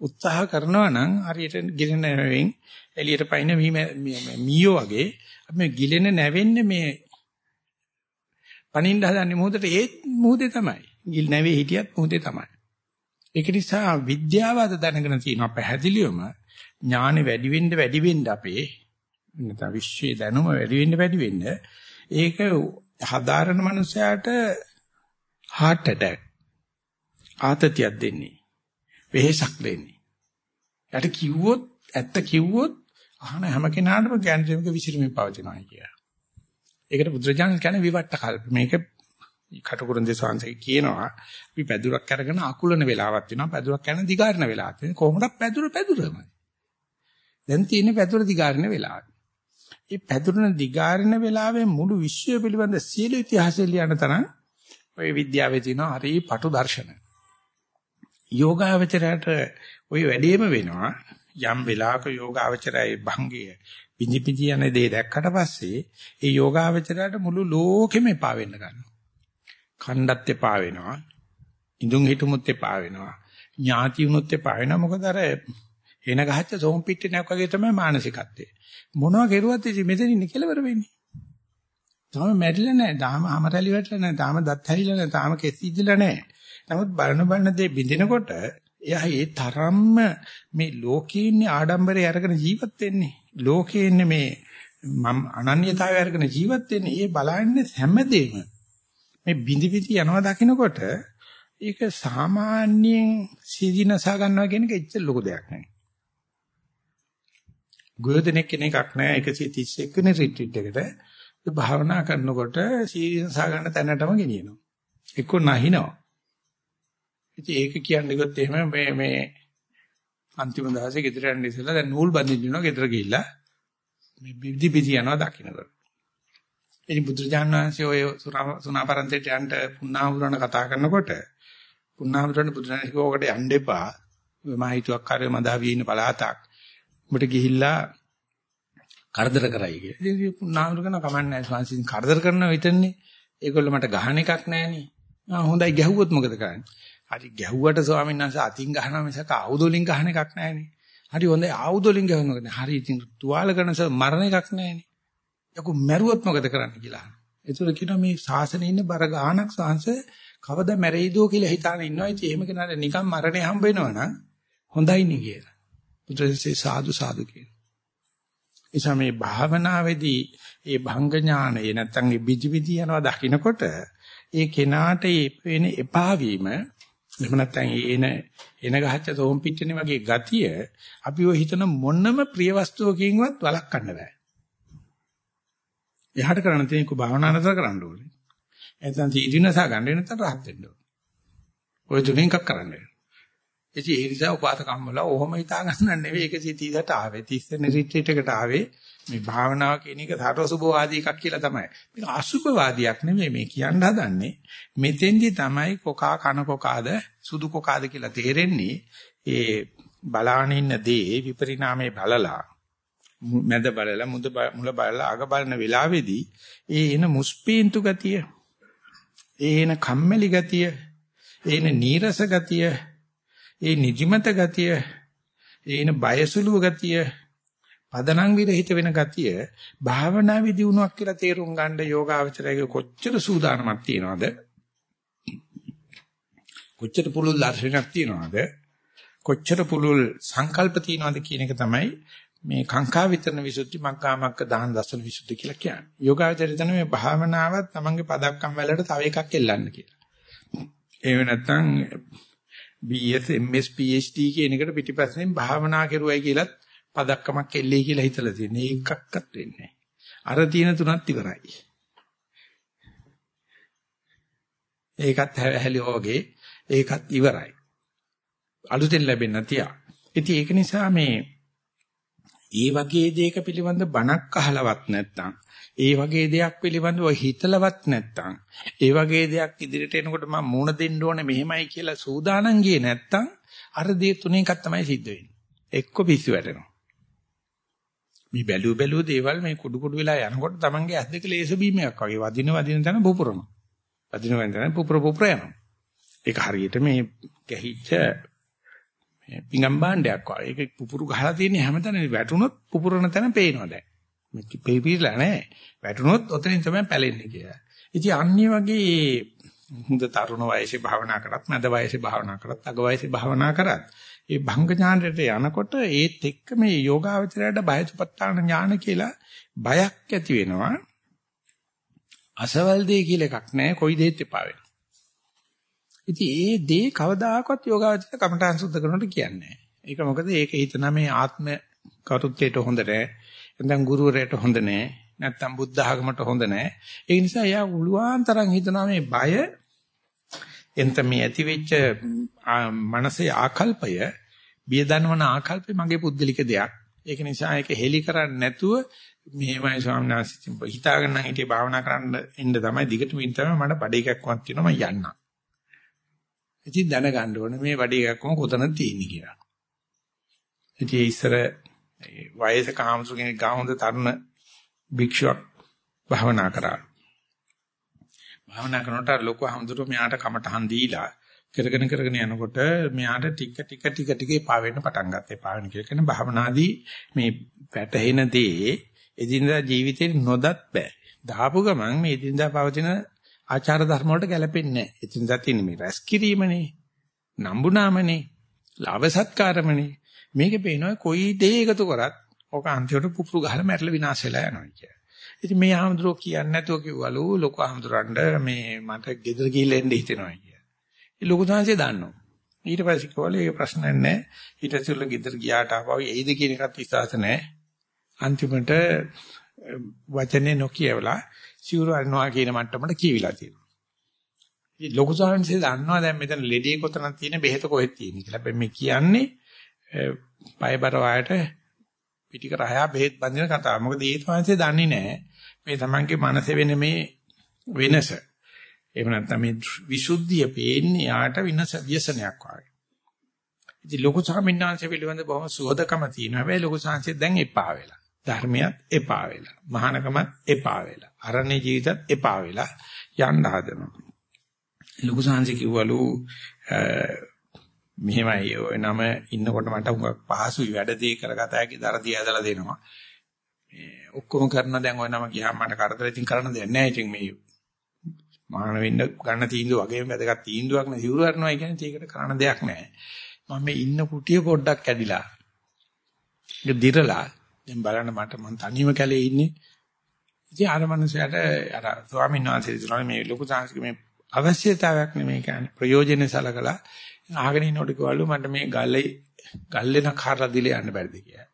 උත්සාහ කරනවා නම් හරියට ගිලෙන නැවෙන් එළියට පයින් මීයෝ වගේ අපි මේ ගිලෙන නැවෙන්නේ මේ පණින්න හදන්නේ මොහොතට ඒ මොහොතේ තමයි. ගිල් නැවේ හිටියත් මොහොතේ තමයි. ඒක නිසා විද්‍යාව අද දැනගෙන තියෙනවා පැහැදිලිවම ඥානෙ වැඩි වෙන්න වැඩි වෙන්න අපේ නැත්නම් විශ්වයේ දැනුම වැඩි වෙන්න වැඩි වෙන්න ඒක හදාරන මනුස්සයාට heart attack ආතතියක් දෙන්නේ. වෙහෙසක් දෙන්නේ. යට කිව්වොත් ඇත්ත කිව්වොත් අහන හැම කෙනාටම ගැන්ජෙමක විසිරමින් පවතිනවා කියලා. ඒකට බුදුරජාණන් කියන්නේ විවට්ට කල්ප. මේක කටුකුරුන් දේශාංශේ කියනවා අපි පැදුරක් අරගෙන අකුලන වෙලාවක් වෙනවා. පැදුරක් යන දිගාරන වෙලාවක් වෙනවා. කොහොමද පැදුර පැදුරමයි. දැන් තියෙන්නේ පැදුර දිගාරන වෙලාව. මේ පැදුරන දිගාරන වෙලාවේ මුළු විශ්වය පිළිබඳ සියලු ඉතිහාසය ලියන තරම් ඔය විද්‍යාවේ තියෙන හරි පටු දර්ශන. යෝගාවචරයට ওই වැඩේම වෙනවා යම් වෙලාවක යෝගාවචරයේ භංගය පිංජි පිංජි යන දේ දැක්කට පස්සේ ඒ යෝගාවචරයට මුළු ලෝකෙම එපා වෙන්න ගන්නවා. කණ්ඩත් එපා වෙනවා. ඉඳුන් හිටුමුත් එපා වෙනවා. ඥාති වුණොත් එපා වෙනවා. මොකද අර එන ගහච්ච සෝම් පිටේ නැක් වගේ තමයි මානසිකත්වය. මොනවා කෙරුවත් ඉතින් මෙතන ඉන්නේ කෙලවර වෙන්නේ. තාම මැරිලා නැහැ. තාම අමරලි වැටලා නැහැ. තාම දත් හැරිලා නැහැ. තාම කෙස් ඉදිලා නැහැ. නමුත් බලන බලන දේ බින්දිනකොට එයා ඒ තරම්ම මේ ලෝකේ ඉන්නේ ආඩම්බරේ අරගෙන ජීවත් වෙන්නේ. ලෝකේ ඉන්නේ මේ මම අනන්‍යතාවය අරගෙන ජීවත් වෙන්නේ. ඒ බලන්නේ හැමදේම මේ බිඳි බිඳි යනවා දකින්නකොට ඒක සාමාන්‍යයෙන් සීදීනසා ගන්නවා කියන එක එච්චර ලොකු දෙයක් නෙවෙයි. ගොයදෙනෙක් කෙනෙක්ක් නෑ 131 වෙනි රිට්‍රීට් එකට භාවනා කරනකොට සීදීනසා ගන්න තැනටම ගෙනියනවා. එක්ක නැහිනවා. ඉතින් ඒක කියන්නේ ගොත් එහෙම මේ මේ අන්තිම දවසේ ගෙදර යන්න ඉස්සෙල්ලා දැන් නූල් බඳින්න යනවා ගෙදර ගිහිල්ලා මේ බිදි බිදි යනවා දකින්නකොට. ඉතින් බුදුරජාණන් වහන්සේ ඔය සුණාපරන්තේට යන්න පුණාහුරණ කතා කරනකොට පුණාහුරණ බුදුරජාණන් කිව්වකට යන්න එපා. මම හිතුවක් කාර්ය මදාවියේ ඉන්න පළාතක්. උඹට ගිහිල්ලා කරදර කරයි කියලා. ඉතින් පුණාහුරණ කමන්නේ නැහැ. ස්වාමීන් කරදර කරනවා විතරනේ. ඒගොල්ලෝ මට ගහන එකක් නැහනේ. ආ හොඳයි ගැහුවොත් මොකද කරන්නේ? හරි ගැහුවට ස්වාමීන් වහන්සේ අතින් ගහනවා මිසක ආයුධ වලින් ගහන එකක් නැහනේ. හරි හොඳයි ආයුධ වලින් ගහනවා. හරි ඉතින් තුවාල කරන මරණ එකක් නැහනේ. යකෝ මැරුවොත් මොකද කරන්න කියලා. ඒතර කියනවා මේ ශාසනයේ ඉන්න බර ගානක් සංස කවදා මැරෙයිදෝ කියලා හිතාන ඉන්නවා. ඉතින් එහෙම කෙනාට නිකන් මරණය හම්බ වෙනවා නම් හොඳයි නේ කියලා. බුදුරජාණන්සේ සාදු සාදු කියන. එසම මේ භාවනාවේදී ඒ භංග ඥානය නැත්තම් ඒ බිජි බිජි යනවා දකින්නකොට ඒ කෙනාට ඒ වෙන එපා වීම එහෙම නැත්නම් එන එන ගහච්ච තෝම් පිටිනේ වගේ ගතිය අපි ඔය හිතන මොනම ප්‍රිය වස්තුවකින්වත් වළක්වන්න බෑ. එහාට කරන්න තියෙන කෝ භාවනා නතර කරන්න ඕනේ. නැත්නම් තීදිනස ගන්න නැත්නම් rahat වෙන්න ඕනේ. ඔය තුනෙන් එකක් කරන්න වෙනවා. ඉතින් ඒ නිසා උපාසකම් වල ඔහොම හිතා ගන්න නෙවෙයි 130ට ආවේ 30 වෙනි රිට්‍රීට් එකට ආවේ මේ භාවනාව කියන එක සාරසුභවාදී එකක් කියලා තමයි. මේක අසුභවාදියක් නෙමෙයි මේ කියන්න හදන්නේ. මෙතෙන්දි තමයි කොකා කන කොකාද සුදු කොකාද කියලා තේරෙන්නේ. ඒ බලාන ඉන්න දේ විපරිණාමේ බලලා මැද බලලා මුද මුල බලලා අග බලන වෙලාවේදී ඒ එන මුස්පීන්තු ගතිය ඒ එන කම්මැලි ගතිය ඒ එන නීරස ගතිය ඒ නිදිමත ගතිය ඒ එන බයසුලුව ගතිය පදනම් විරහිත වෙන ගතිය භාවනා විදිනුවක් කියලා තේරුම් ගන්න යෝගාවචරයේ කොච්චර සූදානමක් තියනවද කොච්චර පුළුල් දර්ශනයක් තියනවද කොච්චර පුළුල් සංකල්ප තියනවද කියන එක තමයි මේ කාංකා විතරන විසුද්ධි මග්ගාමග්ග දහන් දසන විසුද්ධි කියලා කියන්නේ. යෝගාවචරය තන මේ භාවනාවත් තමන්ගේ පදක්කම් වලට තව එකක් එල්ලන්න කියලා. එහෙම නැත්නම් BS MS PhD කියන එකට පිටිපස්සෙන් භාවනා කරුවයි කියලත් පදක්කමක් එල්ලේ කියලා හිතලා තියෙන. ඒකක්වත් වෙන්නේ අර තියෙන තුනත් ඉවරයි. ඒකත් හැලියෝ වගේ ඒකත් ඉවරයි. අලුතෙන් ලැබෙන්න තියා. ඉතින් ඒක නිසා මේ ඒ වගේ දෙයක පිළිබඳ බණක් අහලවත් නැත්නම් ඒ වගේ දෙයක් පිළිබඳව හිතලවත් නැත්නම් ඒ වගේ දෙයක් ඉදිරියට එනකොට මම මූණ දෙන්න ඕනේ මෙහෙමයි කියලා සූදානම් ගියේ නැත්නම් අර දේ තුන එකක් තමයි සිද්ධ වෙන්නේ. එක්ක පිස්සු වැටෙනවා. මේ බැලුව බැලුව දේවල් මේ කුඩු කුඩු වෙලා යනකොට Tamange ඇස් දෙක ලේස බීමයක් වගේ වදින වදින තැන පුපුරනවා. වදින වදින තැන පුපුර පුපුර යනවා. ඒක හරියට මේ ගැහිච්ච මේ පිඟම් භාණ්ඩයක් වගේ. ඒක පුපුරු ගහලා තියෙන හැමතැනම වැටුනොත් පුපුරන තැන පේනවා දැන්. මේක පේපීලා නැහැ. වැටුනොත් ඔතනින් තමයි පැලෙන්නේ කියලා. ඉතින් අන්නේ වගේ හොඳ තරුණ වයසේ භාවනා කරත්, මැද වයසේ භාවනා කරත්, අග වයසේ භාවනා කරත්, ඒ භංග ඥානයට යනකොට ඒත් එක්ක මේ යෝගාවචරයට බයසුපත්තාන ඥාන කියලා බයක් ඇති වෙනවා. අසවල් දෙය කියලා එකක් නැහැ. කොයි දෙයක් එපා වෙනවා. ඉතින් ඒ දේ කවදාකවත් යෝගාවචර කමඨාන් සුද්ධ කරනකොට කියන්නේ නැහැ. ඒක මොකද ඒක හිතන මේ ආත්ම කරුත්වයට හොඳ නැහැ. නැත්නම් ගුරුවරයට හොඳ නැහැ. නැත්නම් බුද්ධ ආගමට හොඳ නැහැ. ඒ නිසා එයා උළුවාන් තරම් හිතනවා මේ බය එන්ට මේ ඇතිවෙච්ච මනසේ ආකල්පය බිය දනවන ආකල්පය මගේ පුද්ගලික දෙයක්. ඒක නිසා ඒක හෙලි කරන්නේ නැතුව මෙහෙමයි ස්වාමීන් වහන්සේ හිතාගෙන හිටියේ භාවනා කරන්න එන්න තමයි දිගටම ඉන්න තමයි මට බඩ එකක් වත් තියෙනවා මම යන්නම්. ඉතින් දැනගන්න ඕනේ මේ වැඩි එකක්ම කොතනද තියෙන්නේ කියලා. ඉතින් ඉස්සර වයසක ආමසු කෙනෙක් ගාහොඳ තරුණ භික්ෂුවක් භාවනා කරා. භාවනා කරනකොට ලොකු හඳුරු මෙයාට කමටහන් දීලා කරගෙන කරගෙන යනකොට මෙයාට ටික ටික ටික ටික පා වෙන්න පටන් ගත්තා. පා වෙන කියලා කියන භාවනාදී මේ වැටහෙන දේ එදිනදා ජීවිතේ නොදත් බෑ. දාපු ගමන් මේ එදිනදා පවතින ආචාර ධර්ම වලට ගැලපෙන්නේ නැහැ. ඉතින් දතින් මේ රැස් කිරීමනේ, නම්බුනාමනේ, ලාභ සත්කාරමනේ. මේකේ පේනවා කොයි දේ එකතු කරත් ඔක අන්තිමට පුපුරු ගහලා මැරලා විනාශ වෙලා යනවා කියලා. ඉතින් මේ ආමඳුරෝ කියන්නේ නැතුව කිව්වලු ලොකු ආමඳුරන්ඩ මේ මට ගෙදර ගිහිල්ලා එන්න හිතෙනවා කියලා. ඒ ලොකු සංහසේ දන්නවා. ඊට පස්සේ කිව්වලු ඒක ප්‍රශ්න නැහැ. ඊට පස්සේ ගෙදර ගියාට ආපහු එයිද කියන එකත් විශ්වාස නැහැ. අන්තිමට වචනේ නොකියවලා සිවුරු අරිනවා කියන මට්ටමට කියවිලා තියෙනවා. ඉතින් ලොකු සාංශය දන්නවා දැන් මෙතන ලෙඩේ කොතනද තියෙන බෙහෙත කොහෙද තියෙන කියලා. හැබැයි මේ කියන්නේ පයබර වායට පිටික රහය බෙහෙත් බඳින කතාව. මොකද ඒ සාංශය දන්නේ නැහැ. මේ තමන්ගේ මනසේ වෙන මේ වෙනස. එහෙම නැත්නම් මේ විසුද්ධිය පේන්නේ යාට විනස ව්‍යසනයක් වගේ. ඉතින් ලොකු ස්වාමීන් වහන්සේ පිළිබඳ බොහොම සුවදකම තියෙනවා. හැබැයි ලොකු සාංශය දැන් එපා වෙලා. ධර්මයක් එපා වෙලා. මහානකමත් එපා වෙලා. අරණේ ජීවිතත් එපා වෙලා යන්න හදනවා. ලොකු සාංශි කිව්වලු මෙහෙමයි ඔය නම ඉන්නකොට මට හුඟක් පහසුයි වැඩදී කරගත හැකි දරදී ඇදලා දෙනවා. මේ ඔක්කොම කරන දැන් ඔය නම ගියාම මට කරදර ඉතින් කරන්න දෙයක් නැහැ. ඉතින් මේ මහාන වෙන්න ගන්න තීන්දුව වගේම වැදගත් තීන්දුවක් නේ සිවුරු කරනවා කියන්නේ ඒකට කරන්න දෙයක් නැහැ. මම මේ ඉන්න කුටිය පොඩ්ඩක් කැඩිලා. ඒක දිරලා දැන් බලන්න මට මං තනියම කැලේ ඉන්නේ. ඉතින් අර මනුස්සයාට අර ස්වාමීන් වහන්සේ ඉතන මේ ලොකු සංස්කෘතික මේ අවශ්‍යතාවයක් නෙමෙයි කියන්නේ ප්‍රයෝජනෙ සලකලා අහගෙන ඉන්නකොට කිව්වලු මට මේ ගල්ලේ ගල්ලෙන කාරලා දිලේ යන්න බැරිද කියලා.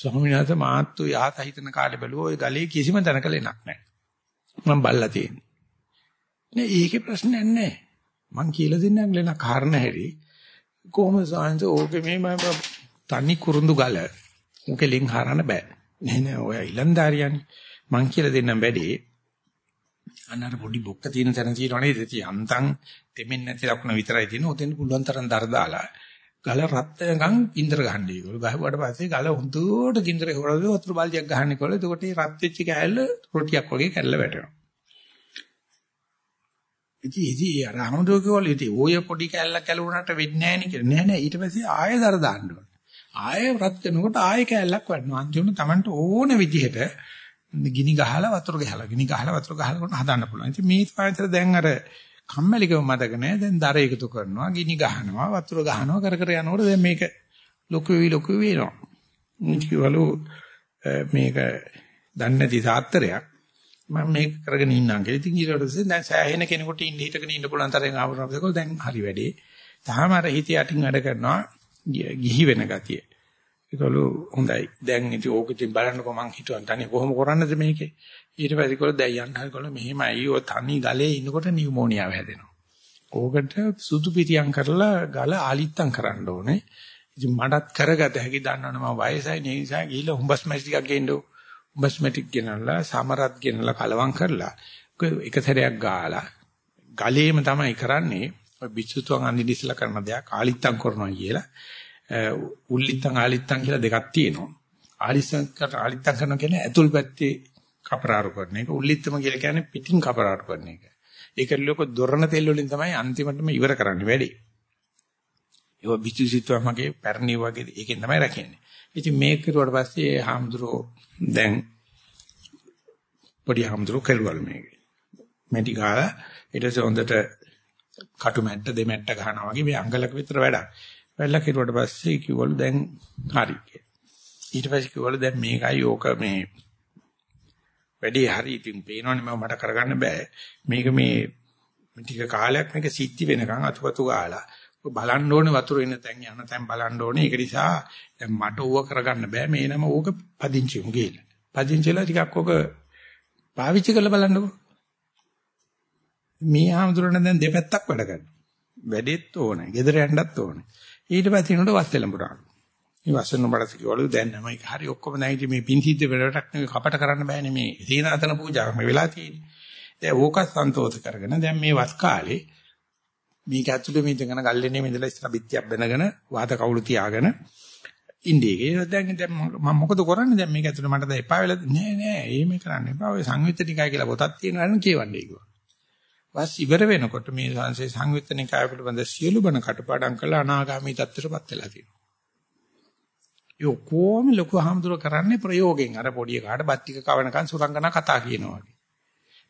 ස්වාමීන් වහන්සේ මාත්තු යහත හිතන කාලේ බැලුවා ওই ගලේ කිසිම තැනක ලෙනක් නැහැ. මම බල්ලා තියෙන්නේ. නේ ඒකේ ප්‍රශ්නයක් නැහැ. මං කියලා දෙන්නම් ලෙන කාරණ හැරි කොහොමද සාංශ ඕකේ මේ තනි කුරුඳු ගල මොකෙ ලින් හරන්න බෑ. නෑ නෑ ඔය ඉලන්දාරියනේ. මං කියලා දෙන්නම් වැඩේ. අන්නර පොඩි බොක්ක තියෙන තැන තියෙනවා නේද? ඉතින් අන්තං දෙමින් නැති ලකුණ විතරයි තියෙන. ඔතෙන් පුළුවන් තරම් දර දාලා ගල රත් වෙනකන් ඉන්දර ගහන්නේ ඒගොල්ලෝ. ගහුවාට පස්සේ ගල හුදුවට ගින්දරේ හොරලා වතුර බල්දියක් ගහන්නේ කොල්ල. එතකොට ඒ රත් වෙච්ච කෑල්ල රොටියක් වගේ කැල්ල වැටෙනවා. ඉතින් ඉතින් අර අහමුදෝ කිව්වලු ඉතින් ඔය පොඩි කැල්ලක් කැලුණාට වෙන්නේ නැහැ නේ කියලා. නෑ නෑ ඊට පස්සේ ආයෙ දර දාන්න ඕනේ. ආයෙ රත් වෙනකොට ආයෙ කැල්ලක් වඩනවා. අන්තිමට Tamanට ඕන විදිහට ගිනි ගහලා වතුර ගහලා ගිනි ගහලා වතුර ගහලා හදන්න පුළුවන්. ඉතින් මේ පාවිච්චි දැන් අර කම්මැලිකම මතක නෑ. දැන් දර එකතු කරනවා, ගිනි ගහනවා, වතුර ගහනවා කර කර යනකොට දැන් මේක ලොකු වෙවි ලොකු වෙනවා. කිවලු මේක දන්නේ නැති සාත්‍රයක්. මම මේක කරගෙන ඉන්නම් කියලා. ඉතින් ඊට පස්සේ දැන් සෑහෙන කෙනෙකුට ඉන්න හිටගෙන ඉන්න පුළුවන් තරම් ආවරපදකෝ දැන් හරි වැඩේ. තාම අර හිත යටින් වැඩ කරනවා ගිහි වෙන ගතිය. ඒකලු හොඳයි. දැන් ඉතින් ඕක ඉතින් බලන්නකෝ මං හිතුවා තනිය කොහොම කරන්නද මේකේ. ඊට පස්සේ කොළ දැන් යන්න හරිකොළ මෙහෙමයි ඔය තනි ගලේ ඉන්නකොට නියුමෝනියාව හැදෙනවා. ඕකට සුදු පිටියම් කරලා ගල ආලිත්තම් කරන්න ඕනේ. ඉතින් මටත් කරගත හැකි දන්නවනේ මම වයසයි ඒ නිසා ගිහිල්ලා හුඹස් මැටි ටිකක් ගේන්න ඕ. හුඹස් මැටි ගෙනල්ලා සමරත් ගෙනල්ලා කලවම් කරලා එක සැරයක් ගාලා ගලේම තමයි කරන්නේ. ඔය පිස්සුතුන් අඳින්න ඉස්සලා කරන දෙයක් ආලිත්තම් කරනවා කියලා. උල්ලිත්තම් ආලිත්තම් කියලා දෙකක් තියෙනවා. ආලිස්සම් කර ආලිත්තම් කරන කියන්නේ ඇතුල් පැත්තේ කපරාරු කරන එක. උල්ලිත්තම කියලා කියන්නේ පිටින් කපරාරු කරන එක. ඒක ලොක දොරණ තෙල් වලින් තමයි අන්තිමටම ඉවර කරන්න වැඩි. ඒක පිටිසිතුවමගේ පැරණි වගේ ඒකෙන් තමයි රැකෙන්නේ. ඉතින් මේක කරුවාට පස්සේ හාමුදුරෝ දැන් පොඩි හාමුදුරෝ කෙරුවලු මේක. මැටි ගාලා ඊට පස්සේ හොඳට කටු මැට්ට දෙමැට්ට ගහනවා වගේ මේ අඟලක විතර වැඩක්. වැඩලා කෙරුවට පස්සේ කිව්වලු දැන් හරි කියලා. ඊට පස්සේ කිව්වලු දැන් මේකයි ඕක මේ වැඩි හරි ඉතින් පේනවනේ මම මට කරගන්න බෑ. මේක මේ ටික කාලයක් මේක සිද්ධි වෙනකන් අතුපතු ගාලා බලන්න ඕනේ වතුර එන තැන් යන තැන් බලන්න ඕනේ. ඒක නිසා දැන් මට ඌව කරගන්න බෑ. මේ නම ඕක පදිංචි උගේල. පදිංචිලා ටිකක් ඕක පාවිච්චි කරලා බලන්නකෝ. මේ ආමතුරණ දැන් දෙපැත්තක් වැඩ කරනවා. වැඩෙත් ඕනේ. ගෙදර යන්නත් ඕනේ. ඊට පස්සේ නෝට වස් දෙලඹුරා. මේ වසන බඩස කිවලු දැන් නම් ඒක හරි ඔක්කොම නැයිටි මේ පින් සිද්ධ වෙලටක් නෙවෙයි කපට කරන්න බෑනේ මේ සීනාතන පූජාවක් මේ වෙලා තියෙන්නේ. දැන් ඕක සන්තෝෂ කරගෙන දැන් මේ වස් කාලේ මේක ඇතුලේ මේ ඉඳගෙන ගල්ලෙන්නේ මෙදලා ඉස්සර බිත්තියක් බැනගෙන වාත කවුළු තියාගෙන ඉන්නේ. ඒක දැන් දැන් මම මොකද කරන්නේ දැන් මේක ඇතුලේ මට දැන් එපා වෙලා නෑ නෑ එහෙම කරන්න එපා. ඔය සංයුත්තනිකයි කියලා පොතක් තියෙනවා නම් කියවන්නේ කිව්වා. වස් ඉවර වෙනකොට මේ සංසේ සංයුත්තනිකය පිළිබඳ සියලු බණ කටපාඩම් කළා අනාගාමී තත්ත්වයටපත් වෙලා තියෙනවා. ඒ කොහොම ලොකු හාමුදුර කරන්නේ ප්‍රයෝගයෙන් අර පොඩි කාට බත්තික කවනකන් සුරංගනා කතා කියනවා වගේ.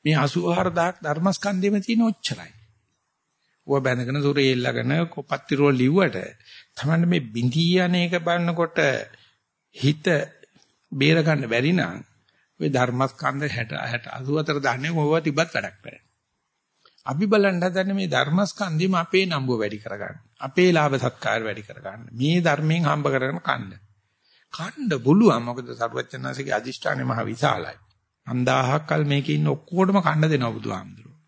මේ 84000ක් ධර්මස්කන්ධෙම තියෙන ඔච්චරයි. ඌව බැඳගෙන සුරේ එල්ලගෙන කොපත්තිරෝ ලිව්වට තමයි මේ බිඳී යන්නේක බලනකොට හිත බේර ගන්න බැරි නම් ওই ධර්මස්කන්ධ 60 60 84 දාන්නේ මොකව තිබ්බත් වැඩක් නැහැ. අපි බලන්න හදන්නේ මේ ධර්මස්කන්ධෙම අපේ නම්බුව වැඩි කරගන්න. අපේ ලාභ සත්කාර වැඩි කරගන්න. මේ ධර්මයෙන් හම්බ කරගෙන කන්න. කන්න පුළුවන් මොකද සරුවචනාංශගේ අදිෂ්ඨානය මහ විශාලයි. 5000ක් කල් මේකේ ඉන්න ඔක්කොටම කන්න දෙනවා බුදුහාමුදුරුවෝ.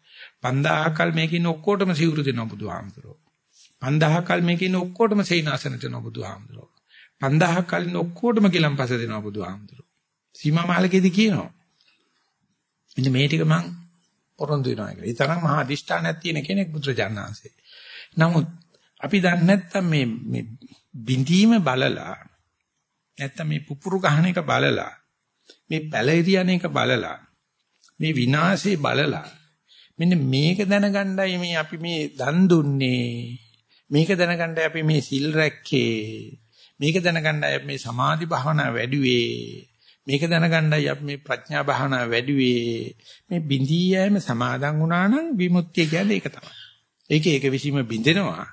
5000ක් කල් මේකේ ඉන්න ඔක්කොටම සිවුරු දෙනවා බුදුහාමුදුරුවෝ. 5000ක් කල් මේකේ ඉන්න ඔක්කොටම සේනාසන දෙනවා බුදුහාමුදුරුවෝ. 5000ක් කල් ඉන්න ඔක්කොටම ගිලම්පස දෙනවා බුදුහාමුදුරුවෝ. සීමා මාලකේදී කියනවා. මෙන්න මේ ටික මං පොරොන්දු වෙනවා කියලා. ඒ තරම් මහා අදිෂ්ඨානයක් තියෙන කෙනෙක් බුදුරජාණන්සේ. නමුත් අපි දන්නේ නැත්තම් මේ මේ බිඳීම බලලා නැත්තම් මේ පුපුරු ගහන එක බලලා මේ පැලිරියන එක බලලා මේ විනාශේ බලලා මෙන්න මේක දැනගණ්ඩයි මේ අපි මේ දන් දුන්නේ. මේක දැනගණ්ඩයි අපි මේ සිල් රැක්කේ. මේක දැනගණ්ඩයි අපි මේ සමාධි භාවනා වැඩිවේ. මේක දැනගණ්ඩයි අපි මේ ප්‍රඥා භාවනා වැඩිවේ. මේ බිඳී යෑම සමාදන් වුණා නම් විමුක්තිය කියන්නේ ඒක තමයි. ඒක ඒක විසීම බින්දෙනවා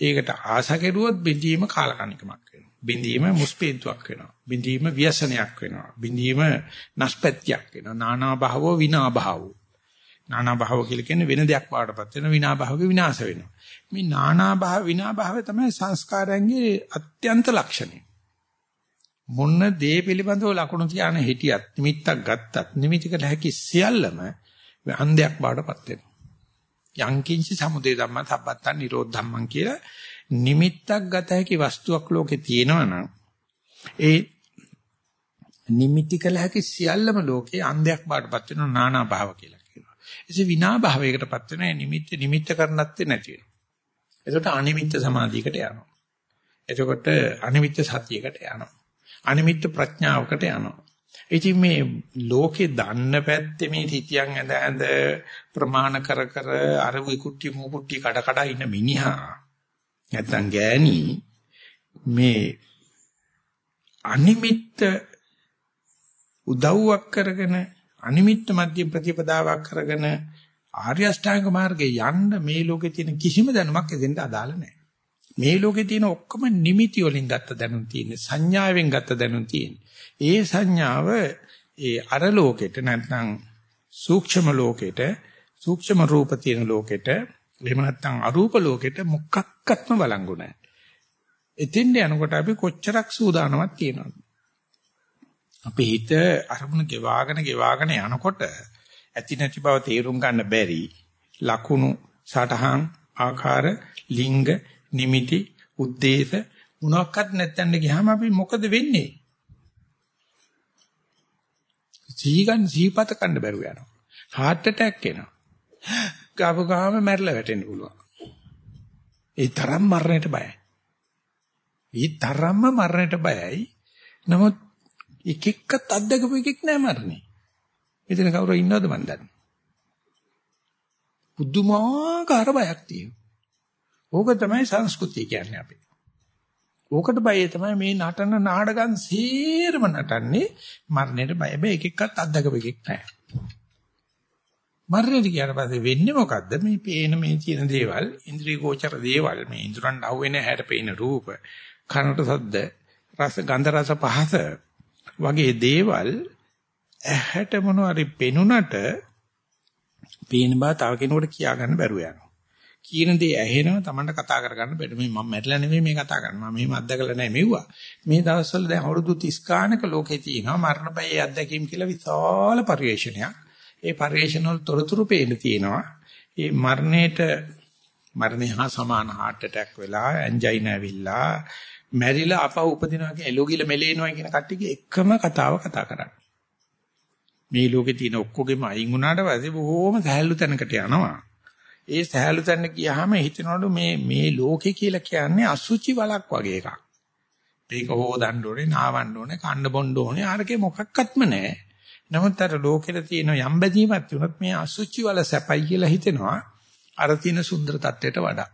ඒකට ආස කෙරුවොත් බිඳීම කාලකණිකමක් බිඳීම මුස්පේන්තුවක් වෙනවා. බිඳීම ව්‍යසනයක් වෙනවා. බිඳීම නස්පත්‍යක් වෙනවා. නානා භාවෝ විනා භාවෝ. නානා භාව කියලා කියන්නේ වෙන දෙයක් පාඩපත් වෙන විනා භාවක විනාශ වෙනවා. මේ නානා භාව විනා භාව තමයි සංස්කාරයන්ගේ අත්‍යන්ත ලක්ෂණය. මොන දේ පිළිබඳව ලකුණු තියාන හිටියත් නිමිත්තක් ගත්තත් නිමිතිකට හැකි සියල්ලම අන්දයක් බාටපත් වෙනවා. යංකින්ච සමුදේ ධම්ම සම්පත්තන් නිරෝධ ධම්මං කියලා නිමිත්තක් ගත හැකි වස්තුවක් ලෝකේ තියෙනවා නම් ඒ නිමිති කළ හැකි සියල්ලම ලෝකේ අන්ධයක් බාටපත් වෙන නානා භාව කියලා කියනවා. එසේ විනා භාවයකටපත් වෙන නිමිත්ත නිමිත්ත කරන්නත් නැති වෙනවා. එතකොට අනිමිත්ත සමාධියකට යනවා. එතකොට අනිමිත්‍ය සතියකට යනවා. අනිමිත්‍ය ප්‍රඥාවකට යනවා. ඉතින් මේ ලෝකේ දන්න පැත්තේ මේ තිතියන් ඇඳ ඇඳ ප්‍රමාණ කර කර අර විකුට්ටි මොකුට්ටි කඩ කඩ ඉන්න මිනිහා නැත්තම් ගෑණි මේ අනිමිත්ත උදව්වක් කරගෙන අනිමිත්ත මධ්‍ය ප්‍රතිපදාවක් කරගෙන ආර්ය අෂ්ටාංග මාර්ගේ යන්න මේ ලෝකේ තියෙන කිසිම දැනුමක් එදෙන්න අදාළ නැහැ. මේ ලෝකේ තියෙන ඔක්කොම නිමිති වලින් ගත්ත දැනුම් තියෙන්නේ සංඥාවෙන් ගත්ත දැනුම් තියෙන්නේ. ඒ සංඥාව ඒ අර ලෝකෙට නැත්නම් සූක්ෂම ලෝකෙට සූක්ෂම රූප තියෙන ලෝකෙට එහෙම නැත්නම් අරූප ලෝකෙට මොකක්වත්ම බලංගු නැහැ. එතෙන්ට යනකොට අපි කොච්චරක් සූදානමක් තියෙනවද? අපේ හිත අරමුණ ගෙවාගෙන ගෙවාගෙන යනකොට ඇති නැති බව තේරුම් ගන්න බැරි ලකුණු සටහන් ආකාර ලිංග නිමිති උද්දේශ මොනක්වත් නැත්තඳ ගියාම අපි මොකද වෙන්නේ? සීගන් සීපත කන්න බැරුව යනවා. heart attack එනවා. ගාව ගාම මැරලා වැටෙන්න පුළුවන්. ඒ තරම් මරණයට බයයි. ඒ තරම්ම මරණයට බයයි. නමුත් එක එක්කත් අත්දකපු එකෙක් නෑ මරණේ. මෙතන කවුරු ඉන්නවද මන් දන්නේ. පුදුමාකාර බයක් තියෙනවා. ඕක තමයි සංස්කෘතිය කියන්නේ අපි. ඕකට බයය තමයි මේ නටන නාඩගම් සීරම නටන්නේ මරණයට බය. හැබැයි එක එක්කත් අත්දකපු එකෙක් නැහැ. මරණයට ගියාට පස්සේ වෙන්නේ මොකද්ද? මේ පේන මේ තියෙන දේවල්, ඉන්ද්‍රිය ගෝචර දේවල්, මේ ඉන්ද්‍රයන් අහුවෙන හැට පේන රූප, කනට සද්ද, රස ගන්ධ රස පහස වගේ දේවල් ඇහැට මොනවාරි පෙනුනට පේන බව තව කෙනෙකුට කියා ගන්න බැරුව යනවා. කියන දේ ඇහෙනවා Tamanට කතා කරගන්න බැහැ. මේ මම මැරිලා නෙමෙයි මේ කතා කරන්නේ. මම මෙහෙම අත්දකලා නැහැ මෙව්වා. මේ දවස්වල දැන් අවුරුදු 30 ගානක ලෝකේ තියෙනවා මරණපයේ අත්දැකීම් කියලා විශාල පරිශ්‍රණයක්. ඒ පරිශ්‍රණ වල තොරතුරු පේන්න තියෙනවා. ඒ මරණයට මරණය හා සමාන heart attack වෙලා ඇන්ජයිනා ඇවිල්ලා මැරිලා අපව උපදිනවා කියන එලෝගිල මෙලේනවා කියන කට්ටියගේ එකම කතාව කතා කරන්නේ. මේ ලෝකේ තියෙන ඔක්කොගෙම අයින් වුණාට පස්සේ බොහොම සහැල්ලු තැනකට යනවා. ඒ සහැල්ලු තැනට ගියාම හිතනවලු මේ මේ ලෝකේ කියලා කියන්නේ අසුචි වලක් වගේ එකක්. මේක හොදන්න ඕනේ, නාවන්න ඕනේ, කන්න බොන්න ඕනේ, ආරකේ මොකක්වත්ම නැහැ. නමුත් අර ලෝකෙල තියෙන යම් බැදීමක් තුනත් මේ අසුචි වල සැපයි කියලා හිතෙනවා. අර තියෙන සුන්දර තත්ත්වයට වඩා.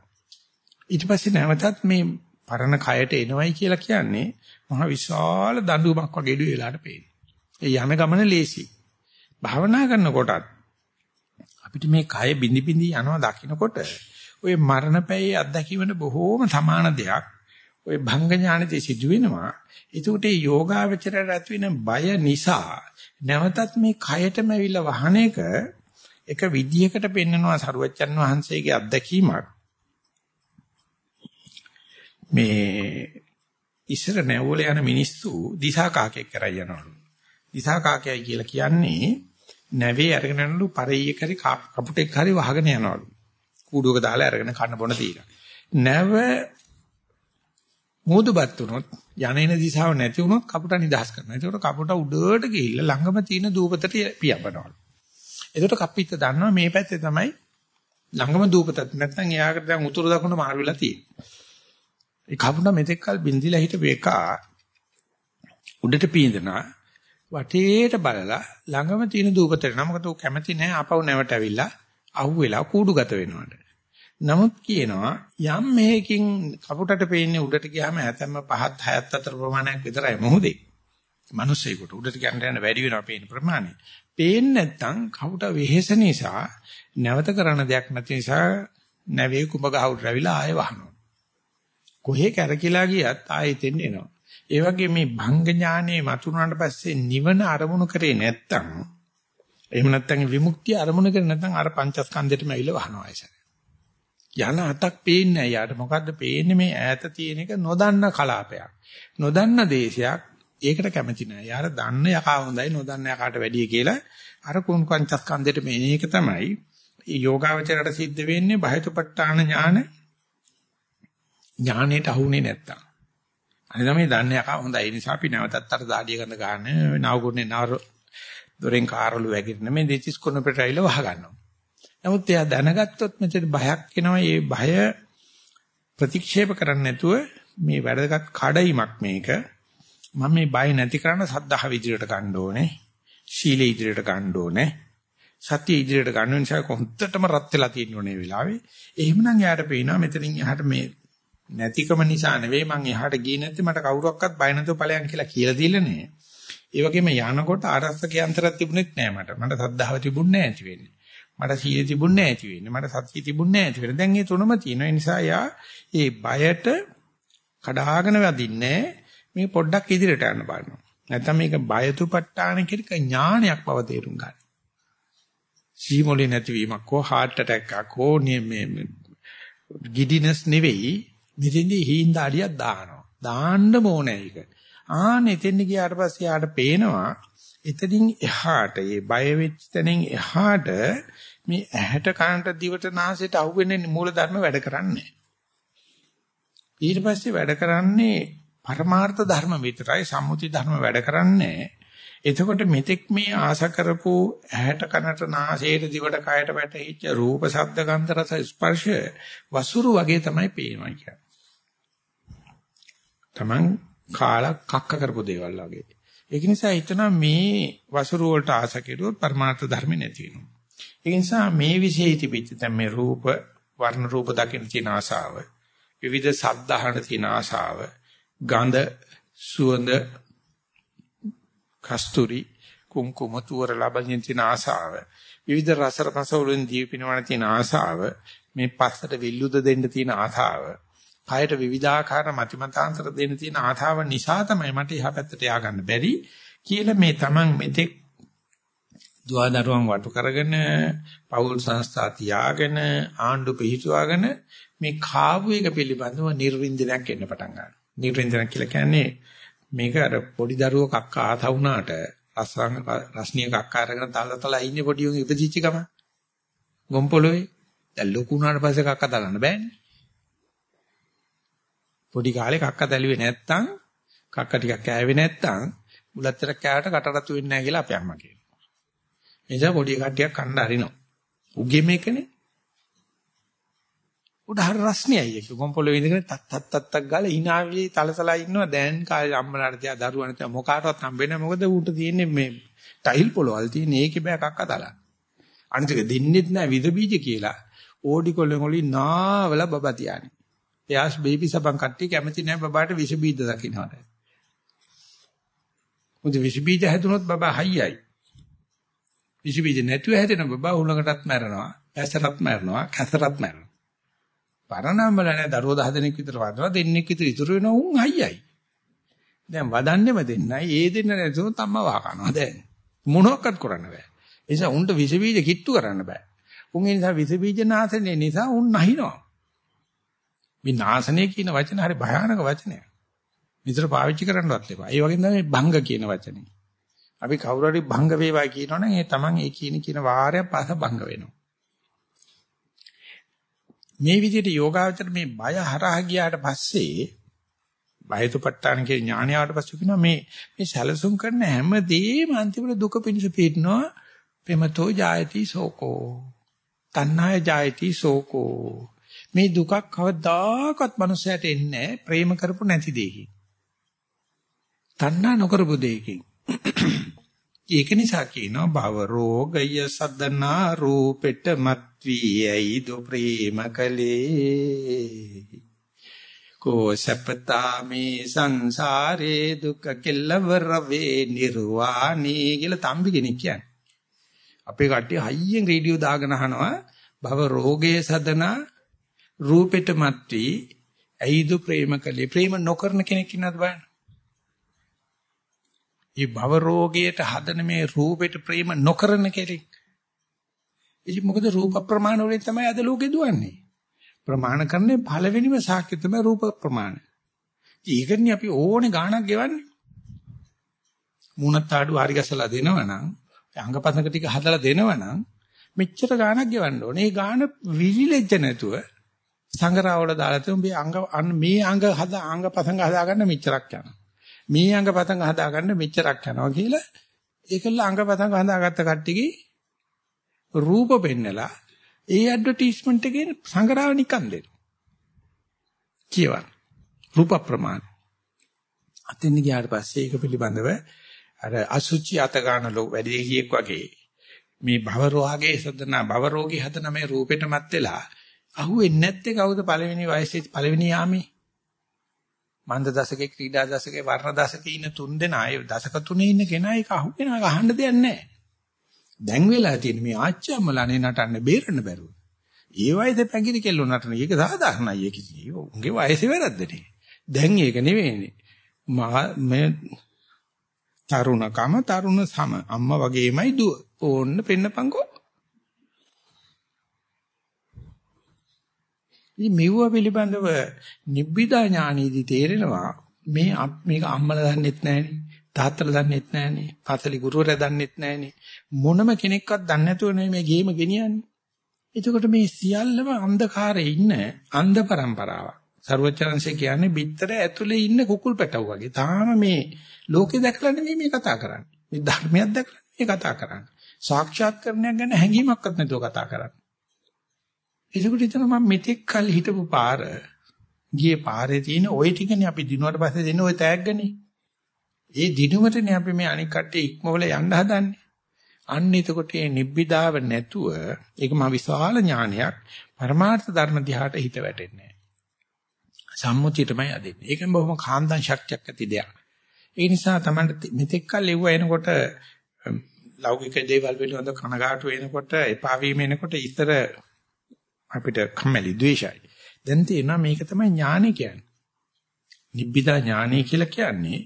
ඊට පස්සේ නැවතත් මේ පරණ කයට එනවයි කියලා කියන්නේ මහ විශාල දඬුවමක් වගේ ඉඩු වෙලාට පේනවා. ඒ යන ගමන ලේසි. භාවනා කරනකොටත් අපිට මේ කය බිඳි බිඳි යනවා දකින්නකොට ওই මරණපැයේ අත්දැකීමන බොහෝම සමාන දෙයක්. ওই භංග ඥානෙදී සිදු වෙනවා. ඒකට ඒ යෝගාවචරයට ඇති වෙන බය නිසා නැවතත් මේ කයටම ඇවිල්ලා වහන එක එක විදියකට පෙන්නනවා සරුවච්චන් වහන්සේගේ අත්දැකීමක්. මේ ඉස්සර නැවවල යන මිනිස්සු දිසා කාකයක් කරා යනවලු. දිසා කාකයයි කියලා කියන්නේ නැවේ අරගෙන යනලු පරෙයිය කරි කපුටෙක් හරි වහගෙන යනවලු. කූඩුවක දාලා අරගෙන කන්න බොන තියලා. නැව මෝදුපත් වුණොත් යන්නේන දිශාව නැති වුණොත් කපුට නිදහස් කරනවා. ඒකට කපුට උඩට ගිහිල්ලා ළඟම තියෙන දූපතට පියඹනවලු. ඒකට කප්පිට දන්නවා මේ පැත්තේ තමයි ළඟම දූපතත් නැත්නම් එයාකට දැන් උතුරු දකුණ මාරු වෙලා තියෙන්නේ. ඒ කපුට මෙතෙක්කල් බින්දිලා හිටපු එක උඩට පීඳනා වටේට බලලා ළඟම තියෙන දූපතට නම් මොකද ਉਹ කැමති නැහැ අපව නැවට ඇවිල්ලා අහුවෙලා කූඩුගත වෙනවට. නමුත් කියනවා යම් මේකින් කපුටට පේන්නේ උඩට ගියාම හැතැම්ම පහත් හයත් අතර ප්‍රමාණයක් විතරයි මොහොතේ. මිනිස්සෙකුට උඩට යන්න යන වැඩි වෙනවා පේන ප්‍රමාණය. පේන්නේ නැත්තම් කවුට වෙහෙස නිසා නැවත කරන දෙයක් නැති නිසා නැවේ කුඹ ගහවට රැවිලා ආයෙ වහනවා. කොහේ කැරකිලා ගියත් ආයෙ තෙන්න එනවා. ඒ වගේ මේ භංග ඥානෙ මතුනාට පස්සේ නිවන අරමුණු කරේ නැත්තම් එහෙම නැත්තම් විමුක්තිය අරමුණු කරේ නැත්තම් අර පංචස්කන්ධෙටම ඇවිල්ලා වහනවා ඒසර. යන අතක් පේන්නේ නැහැ. යාට මොකද්ද පේන්නේ මේ ඈත තියෙන එක නොදන්න කලාපයක්. නොදන්න දේශයක්. ඒකට කැමති නැහැ. යාර දන්න යකා හොඳයි නොදන්න යකාට වැඩිය කියලා අර කුණු පංචස්කන්ධෙට මේන එක තමයි යෝගාවචරයට සිද්ධ වෙන්නේ බහිතපට්ඨාන ඥාන ඥානෙට අහුනේ නැත්තම්. අනේ තමයි දන්නේ යකා හොඳයි. ඒ නිසා අපි නැවතත් අර දාඩිය ගන්න ගන්න නවගුණේ නවර දොරෙන් කාරළු වැగిරෙන මේ දෙතිස් කොන පෙටයිල වහ ගන්නවා. නමුත් එයා දැනගත්තොත් මෙතන බයක් එනවා. ඒ බය ප්‍රතික්ෂේප කරන්නේ නැතුව මේ වැඩගත් කඩයිමක් මේක. මම මේ බය නැති කරන්න සද්ධාව ඉදිරියට ගන්න ඕනේ. ශීල ඉදිරියට ගන්න ඕනේ. සතිය ඉදිරියට ගන්න නිසා කොහොත්තටම රත් වෙලා තියෙන ඕනේ වෙලාවේ. එහෙමනම් යාට පේනවා මෙතනින් එහාට මේ නැතිකම නිසා නෙවෙයි මං එහාට ගියේ නැත්නම් මට කවුරක්වත් බය නැතුව ඵලයන් කියලා කියලා දීලා නෑ. ඒ වගේම යනකොට ආරස්සක යන්ත්‍රයක් තිබුණෙත් නෑ මට. මට සද්ධාව තිබුණේ නෑ ඇති වෙන්නේ. මට සීය තිබුණේ නෑ ඇති වෙන්නේ. මට සතිය තිබුණේ නෑ ඇති වෙන්නේ. දැන් මේ තුනම තියෙනවා. ඒ නිසා යා ඒ බයට කඩාගෙන වදින්නේ මේ පොඩ්ඩක් ඉදිරියට යන්න බලනවා. නැත්නම් මේක බයතුපට්ඨාන කියන ඥානයක් බව තේරුම් ගන්න. සීමොලේ නැතිවීමක් හෝ heart attack එකක් හෝ මේ ගිඩිනස් නෙවෙයි මෙතෙන්දී හීන්දාඩියක් දානවා. දාන්න ඕනේ ඒක. ආන එතෙන් ගියාට පස්සේ යාට පේනවා එතනින් එහාට මේ බය වෙච්ච තැනින් එහාට මේ ඇහැට කනට දිවට නාසයට අහුවෙන්නේ මූල ධර්ම වැඩ කරන්නේ ඊට පස්සේ වැඩ කරන්නේ පරමාර්ථ ධර්ම විතරයි සම්මුති ධර්ම වැඩ කරන්නේ එතකොට මෙතෙක් මේ ආශ කරපු ඇහැට කනට නාසයට දිවට කයට වැටහිච්ච රූප ශබ්ද ගන්ධ රස ස්පර්ශ වසුරු වගේ තමයි පේනවා කියන්නේ. Taman කාලා කක්ක කරපු දේවල් වගේ. ඒක නිසා හිතනවා මේ වසුරු වලට ආස කෙරුවොත් පරමාර්ථ ධර්ම නැති වෙනවා. ඒ නිසා මේ විශේෂ තිබිච්ච දැන් මේ රූප වර්ණ රූප දකින්න තියෙන ආසාව, විවිධ ශබ්ද අහන තියෙන ආසාව, ගඳ, සුවඳ, කස්තුරි, කුම්කුම තුවර ලබන තියෙන ආසාව, විවිධ රස රස වලින් දීපිනවන තියෙන ආසාව, මේ පස්සට විල්ලුද දෙන්න තියෙන ආසාව කයට විවිධාකාර මතිමතාන්තර දෙන්න තියෙන ආතාව නිසා තමයි මට එහා පැත්තට ය아가න්න බැරි කියලා මේ Taman මෙතෙක් දුවදරුවන් වටු කරගෙන පෞල් සංස්ථා තියාගෙන ආණ්ඩු පිහිටුවාගෙන මේ කාවු එක පිළිබඳව නිර්වින්දනයක් එන්න පටන් ගන්නවා. නිර්වින්දනයක් කියලා කියන්නේ මේක අර පොඩි දරුවෝ කක්ක ආත වුණාට රසංග රස්නිය කක්ක අරගෙන තලතලා ඉන්නේ පොඩි උන් ඉපදිච්ච ගම. ගොම්පොළොවේ. දැන් ලොකු වුණාට පස්සේ කක්ක දාන්න බෑනේ. පොඩි කාලේ කක්ක තැලුවේ නැත්තම් කක්ක ටිකක් කෑවේ නැත්තම් බුලත්තර කෑවට කට රතු වෙන්නේ නැහැ කියලා අපේ අම්මා කියනවා. ඒ නිසා පොඩි කට්ටියක් කන්න හරිනවා. උගේ මේකනේ. උඩ හර රස්නියයි ඒක. ගොම්පොළේ ඉඳගෙන තත් තත් තත් ගාලා hinaවි තලසලා ඉන්නවා. දැන් කාලේ අම්මලාට තියා දරුවන්ට තියා මොකාටවත් හම්බෙන්නේ මොකද ඌට තියෙන්නේ මේ ටයිල් පොළවල් තියෙන ඒකේ බෑ කක්ක තලන්න. අනිත් එක දෙන්නෙත් නෑ විද බීජ කියලා. ඕඩි කොල්ලෙන් ඔලි නාවල බබා තියානේ. එයාස් බේබි සබන් කට්ටිය කැමති නැහැ බබාට විස බීජ දකින්නට. මොකද විස බීජ හැදුනොත් බබා හයියයි. විස බීජ නැතුව හැදෙන බබා උලඟටත් මැරෙනවා, ඇසරත් මැරෙනවා, කැසරත් මැරෙනවා. පරණම් වල නැහැ දරුවෝ 10 දෙනෙක් විතර වදනවා දෙන්නෙක් විතර ඉතුරු වෙනවා උන් හයියයි. දැන් වදන්නෙම දෙන්නයි ඒ දෙන්න නැතුව තම්ම වහකනවා දැන්. මොනවක්වත් කරන්න බෑ. ඒ නිසා උන්ට විස බීජ කිට්ටු කරන්න බෑ. උන් ඒ නිසා විස බීජ නාශනේ නිසා උන් නැහිනවා. මේ නාසනය කියන වචන හරි භයානක වචනයක්. විතර පාවිච්චි කරන්නවත් එපා. ඒ වගේම තමයි භංග කියන වචනේ. අපි කවුරු හරි භංග වේවා කියනවනම් ඒ තමන් ඒ කියන කියන වාරයක් පාස භංග වෙනවා. මේ විදිහට යෝගාවචර මේ බය හරහා ගියාට පස්සේ බයතුපත්තාන කියන ඥානයට පස්සේ කියනවා මේ මේ සැලසුම් කරන හැම දෙයක්ම අන්තිමට දුක පිණිස පිටනවා ප්‍රමතෝ ජායති සෝකෝ තණ්හාය ජායති සෝකෝ මේ දුකක් කවදාකවත් මනුස්සයට එන්නේ ප්‍රේම කරපු නැති දෙයකින්. තණ්හා නොකරපු දෙයකින්. *clears throat* ඒක නිසා කියනවා භව රෝගය සද්දනා රූපෙට මත්වියයි දු ප්‍රේම කලේ කෝ සපතා මේ සංසාරේ දුක කෙලවර වේ නිර්වාණී කියලා තම්බි කෙනෙක් කියන්නේ. අපේ කට්ටිය හයියෙන් රේඩියෝ දාගෙන අහනවා භව රෝගයේ සදනා රූපෙට මත් වී ඇයිදු ප්‍රේම කලේ ප්‍රේම නොකරන කෙනෙක් ඉන්නවද බලන්න. මේ භව රෝගයට හදන මේ රූපෙට ප්‍රේම නොකරන කෙනෙක්. ඉතින් මොකද රූප ප්‍රමාණ වලින් තමයි අද ලෝකෙ දුවන්නේ. ප්‍රමාණ කරන්නේ පළවෙනිම සාක්ෂි තමයි රූප ප්‍රමාණ. ඒකනේ අපි ඕනේ ගාණක් ගෙවන්නේ. මූණත් ආඩු හරි ගසලා දෙනවනම් අංගපසංග ටික හදලා දෙනවනම් මෙච්චර ගාණක් ගෙවන්න ඕනේ. ඒ ගාණ විලිලෙජ්ජ නැතුව සංගරාවල දාලා තියෙන අංග මේ අංග හදා අංග පතංග හදාගන්න මෙච්චරක් යනවා. මේ අංග පතංග හදාගන්න මෙච්චරක් යනවා කියලා ඒකල අංග පතංග හදාගත්ත කට්ටියගේ රූප පෙන්නලා ඒ ඇඩ්වර්ටයිස්මන්ට් එකේ සංගරාව නිකන් දෙන්න. කියවන්න. රූප ප්‍රමාණ. අතින් ගියාට පස්සේ ඒක පිළිබඳව අර අසුචි අත ගන්න ලෝ වැඩි කියෙක් වගේ මේ භව රෝගයේ සදනා භව රෝගී හදන මේ රූපෙටමත් වෙලා අහුවෙන්නේ නැත්තේ කවුද පළවෙනි වයසේ පළවෙනි යාමේ මන්ද දශකේ ක්‍රීඩා දශකේ වර්ණ දශකේ ඉන්න තුන් දෙනා ඒ දශක තුනේ ඉන්න කෙනා ඒක අහුවෙනවා අහන්න දෙයක් නැහැ. දැන් වෙලා තියෙන මේ ආච්චම්මලානේ නටන්න බේරන්න බැරුව. ඒ වයසේ පැංගිරි කෙල්ලෝ නටන එක සාධාරණයි. ඒක කිසි උන්ගේ වයසේ වැරද්දනේ. දැන් ඒක නෙවෙයිනේ. මා මේ තරුණකම තරුණ සම අම්මා වගේමයි දුව. ඕන්න පෙන්නපන්කෝ ඉතින් මෙව පිළිබඳව නිබ්බිදා ඥානීදී තේරෙනවා මේ මේක අම්මලා දන්නෙත් නැහනේ තාත්තලා දන්නෙත් නැහනේ පාසලි ගුරුවරයා දන්නෙත් නැහනේ මොනම කෙනෙක්වත් දන්නේ නැතුව නෙමෙයි මේ ගේම ගෙනියන්නේ. එතකොට මේ සියල්ලම අන්ධකාරයේ ඉන්න අන්ධ પરම්පරාවක් සරුවචනංශය කියන්නේ බිත්තර ඇතුලේ ඉන්න කුකුල් පැටව වගේ. තාම මේ ලෝකේ දැකලා නෙමෙයි මේ කතා කරන්නේ. මේ ධර්මයක් දැකලා මේ කතා කරන්නේ. සාක්ෂාත් කරණයක් ගැන හැඟීමක්වත් නැතුව කතා කරන්නේ. එතකොට හිතන මම මෙතෙක් කල් හිටපු පාර ගියේ පාරේ තියෙන ওই ටිකනේ අපි දිනුවට පස්සේ දෙන ওই තෑග්ගනේ. ඒ දිනුවටනේ අපි මේ අනික් කට්ටිය ඉක්මවල යන්න හදන්නේ. අන්න එතකොට මේ නිබ්බිදාව නැතුව ඒක මා විශාල ඥානයක් පරමාර්ථ ධර්ම දිහාට හිත වැටෙන්නේ නැහැ. සම්මුතියටමයි අදින්නේ. ඒකෙන් බොහොම කාන්දන් ශක්තියක් ඇති දෙයක්. ඒ නිසා තමයි මෙතෙක් කල් එව්ව එනකොට ලෞකික දේවල් පිළිබඳ කනගාටු වෙනකොට එපා වීම එනකොට ඉතර අපිට කම්මැලි ද්වේෂයි. දැන් තේරෙනවා මේක තමයි ඥානෙ කියන්නේ. නිබ්බිදා ඥානෙ කියලා කියන්නේ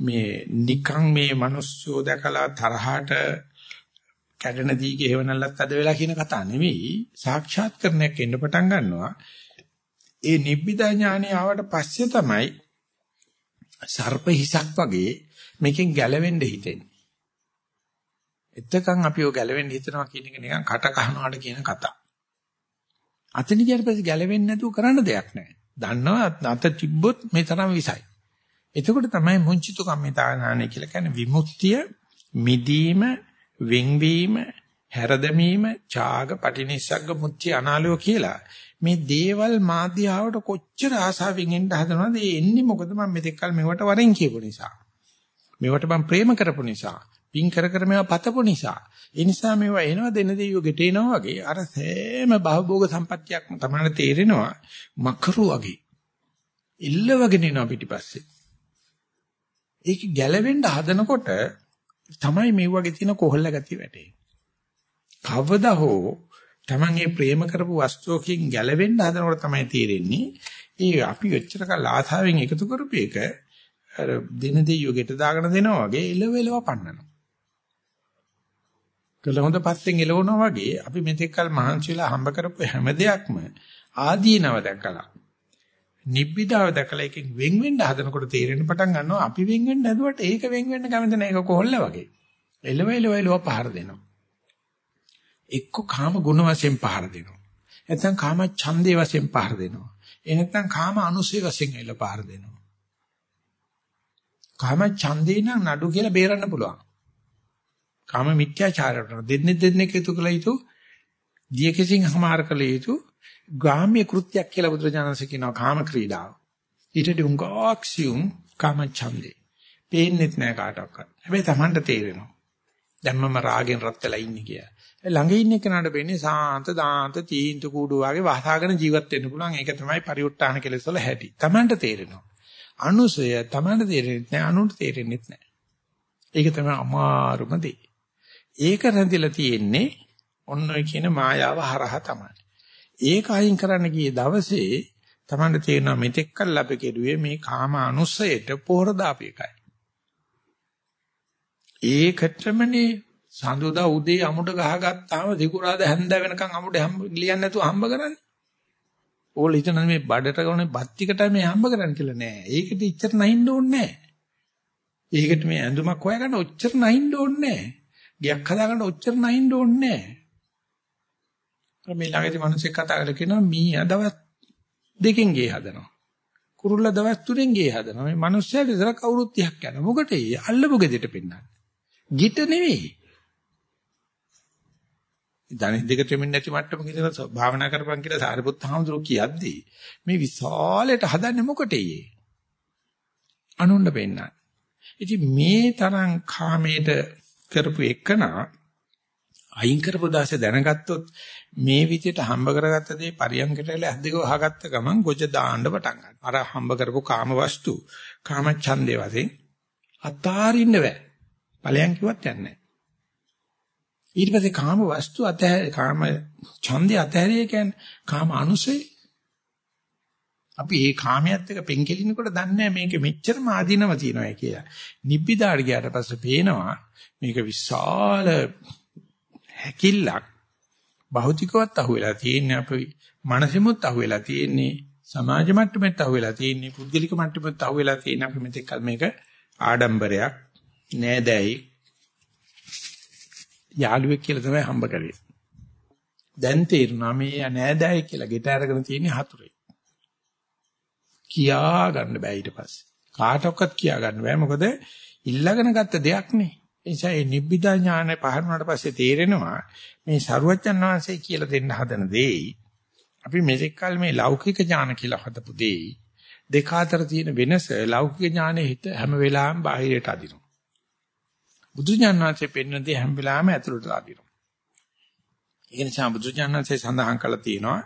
මේ නිකං මේ මිනිස්සු දැකලා තරහට කැඩෙන දීගේ හේවණල්ලත් අද වෙලා කියන කතා නෙවෙයි සාක්ෂාත් කරණයක් එන්න පටන් ගන්නවා. ඒ නිබ්බිදා ඥානෙ ආවට පස්සේ තමයි සර්ප හිසක් වගේ මේකෙන් ගැලවෙන්න හිතෙන්නේ. එතකන් අපි ඔය ගැලවෙන්න හිතනවා කියන එක නිකන් කට කහනවාට කියන කතා. අතන ගියට පස්සේ ගැලවෙන්නේ නැතුව කරන්න දෙයක් නැහැ. දන්නවා අත තිබ්බොත් මේ තරම් විසයි. එතකොට තමයි මුංචිතු කම්මිතානානේ කියලා කියන්නේ විමුක්තිය, මිදීම, වෙන්වීම, හැරදැමීම, ඡාග, පටිනිස්සග්ග, මුත්‍ති අනාලෝ කියලා. මේ දේවල් මාධ්‍යාවට කොච්චර ආසාවෙන් එන්න හදනවද? ඒ එන්නේ මොකද මම මෙතෙක් කල මෙවට වරෙන් කියපු නිසා. මෙවට මම ප්‍රේම කරපු නිසා. පින් කර කර මේවා පතපු නිසා. ඒ නිසා මේවා එනවා දෙන දෙයියෝ ගෙට එනවා වගේ අර සෑම භවභෝග සම්පත්තියක්ම තමයි තේරෙනවා මකරු වගේ. ඉල්ලවගෙන එනවා පිටිපස්සේ. ඒක ගැලවෙන්න හදනකොට තමයි මේ වගේ තියෙන කොහොල්ල ගතිය වැටෙන්නේ. කවදා හෝ Taman මේ ප්‍රේම කරපු වස්තුවකින් ගැලවෙන්න හදනකොට තමයි තේරෙන්නේ ඒ අපි ඔච්චර කල් ආසාවෙන් එකතු කරපු එක අර දින දෙයියෝ ගෙට දාගෙන දෙනවා වගේ එලව එලව පන්නනවා. කළ හොඳ පස්සෙන් එලවනවා වගේ අපි මෙතෙක් කල මහන්සිලා හම්බ කරපු හැම දෙයක්ම ආදීනව දැකලා නිබ්බිදාව දැකලා එකෙන් වෙන් වෙන්න හදනකොට තේරෙන්න පටන් ගන්නවා අපි වෙන් වෙන්න හැදුවට ඒක වෙන් වෙන්න කැමති නැහැ ඒක කොහොල්ල වගේ. එලව එලව එලව පහර දෙනවා. එක්ක කාම ගුණ වශයෙන් පහර දෙනවා. නැත්නම් කාම ඡන්දේ වශයෙන් පහර දෙනවා. ඒ නැත්නම් කාම අනුසය වශයෙන් එල පහර දෙනවා. කාම ඡන්දේ නම් නඩු කියලා බේරන්න පුළුවන්. කාම මිත්‍යාචාරය කරන දෙන්නේ දෙන්නේ එකතු කළ යුතු දිය කිසිං හමාර කළ යුතු ගාම්‍ය කෘත්‍යයක් කියලා බුදුරජාණන්සේ කියනවා කාම ක්‍රීඩාව. ඊට දුංගාක්සියුම් කාම ඡන්දේ. පේන්නෙත් නෑ කාටවත්. හැබැයි Tamanට තේරෙනවා. දැන් මම රාගෙන් රත් වෙලා ඉන්නේ කියලා. ළඟ ඉන්න කෙනාට වෙන්නේ සාන්ත දාන්ත තීන්ත කූඩු වගේ වහාගෙන ජීවත් වෙන්න පුළුවන්. ඒක තමයි පරිඋත්තාන කෙලෙස් වල හැටි. Tamanට තේරෙනවා. අනුසය Tamanට තේරෙන්නේ නැහැ, අනුන්ට තේරෙන්නේ නැහැ. ඒක තමයි අමාරුම දේ. ඒක රැඳිලා තියෙන්නේ ඔන්න ඔය කියන මායාව හරහා තමයි. ඒක අයින් කරන්න ගිය දවසේ Tamanne තේරෙනවා මෙතෙක් කල් අපි කෙරුවේ මේ කාම අනුස්සයට පොහොර දාපු එකයි. ඒකටමනේ සඳුදා උදේ අමුඩ ගහගත්තාම දිකුරාද හැන්ද වෙනකන් අමුඩ හම්බ ලියන්නේ නැතුව හම්බ කරන්නේ. ඕල හිතන මේ බඩට ගොනේ බත් ටිකට මේ හම්බ කරන්න කියලා නෑ. ඒකට ඉච්චර නැහින්න ඕනේ නෑ. ඒකට මේ ඇඳුමක් හොයාගන්න ඔච්චර නැහින්න ඕනේ නෑ. ගයක් හදාගන්න ඔච්චර නැහින්න ඕනේ නැහැ. මේ ළඟදී මිනිස්සෙක් කතා කරලා කියනවා මීයා දවස් දෙකෙන් ගේ හදනවා. කුරුල්ලා දවස් තුනෙන් ගේ හදනවා. මේ මිනිස්සයාට ඉතල කවුරුත් 30ක් යනවා. මොකටද? අල්ලපු ගෙදෙට පෙන්නන්නේ. ගිට නෙවෙයි. ධනෙ දෙක තෙමින් නැති මට්ටමක ඉඳලා භාවනා කරපන් කියලා සාරිපුත් හාමුදුරුවෝ කියද්දී මේ විශාලයට හදන්නේ මොකටේ? අනුන්න පෙන්නන්නේ. ඉතින් මේ තරම් කාමයට කරපු එකනා අයින් කරපු දාසේ දැනගත්තොත් මේ විදිහට හම්බ කරගත්ත දේ පරියන්කට ඇද්දක වහගත්ත ගමන් ගොජ දාන්න පටන් ගන්නවා. අර හම්බ කරපු කාම වස්තු, කාම ඡන්දේ වශයෙන් අතාරින්න බෑ. ඵලයන් කිව්වත් යන්නේ නැහැ. ඊට පස්සේ කාම වස්තු අතහැර කාම ඡන්දේ අතහැරිය කියන්නේ කාම අනුසය. අපි මේ කාමයට එක පෙන්කෙලිනකොට දන්නේ මේක මෙච්චරම ආධිනව තියෙනවා කියලා. නිබ්බිදාට ගියාට පස්සේ පේනවා මේක විශාල හැකිල්ලක් භෞතිකවත් අහුවෙලා තියෙන්නේ අපි මනසෙමුත් අහුවෙලා තියෙන්නේ සමාජ මට්ටමෙත් අහුවෙලා තියෙන්නේ පුද්ගලික මට්ටමෙත් අහුවෙලා තියෙන්නේ අපි මෙතෙක් කල මේක ආඩම්බරයක් නෑදෑයි යාළුවෙක් කියලා තමයි හම්බ කරේ. දැන් තේරුණා මේ නෑදෑයි කියලා ගෙට අරගෙන තියෙන්නේ හතුරේ. කියා ගන්න බෑ ඊට පස්සේ. කාටවත් කියා ගන්න බෑ මොකද ඉල්ලගෙන ගත්ත දෙයක් නේ. ඒ නිසා මේ නිබ්බිදා ඥානය පහළ වුණාට පස්සේ තේරෙනවා මේ සරුවච්චන් වහන්සේ කියලා දෙන්න හදන දෙයි අපි මෙතෙක් කල මේ ලෞකික ඥාන කියලා හදපු දෙයි දෙක අතර තියෙන වෙනස ලෞකික ඥානෙ හිත හැම වෙලාවෙම බාහිරට අදිනවා. බුදු ඥානanse පෙන්වන දේ හැම වෙලාවෙම ඇතුළට අදිනවා. ඒ නිසා බුදු ඥානanse සඳහන් කළා තියෙනවා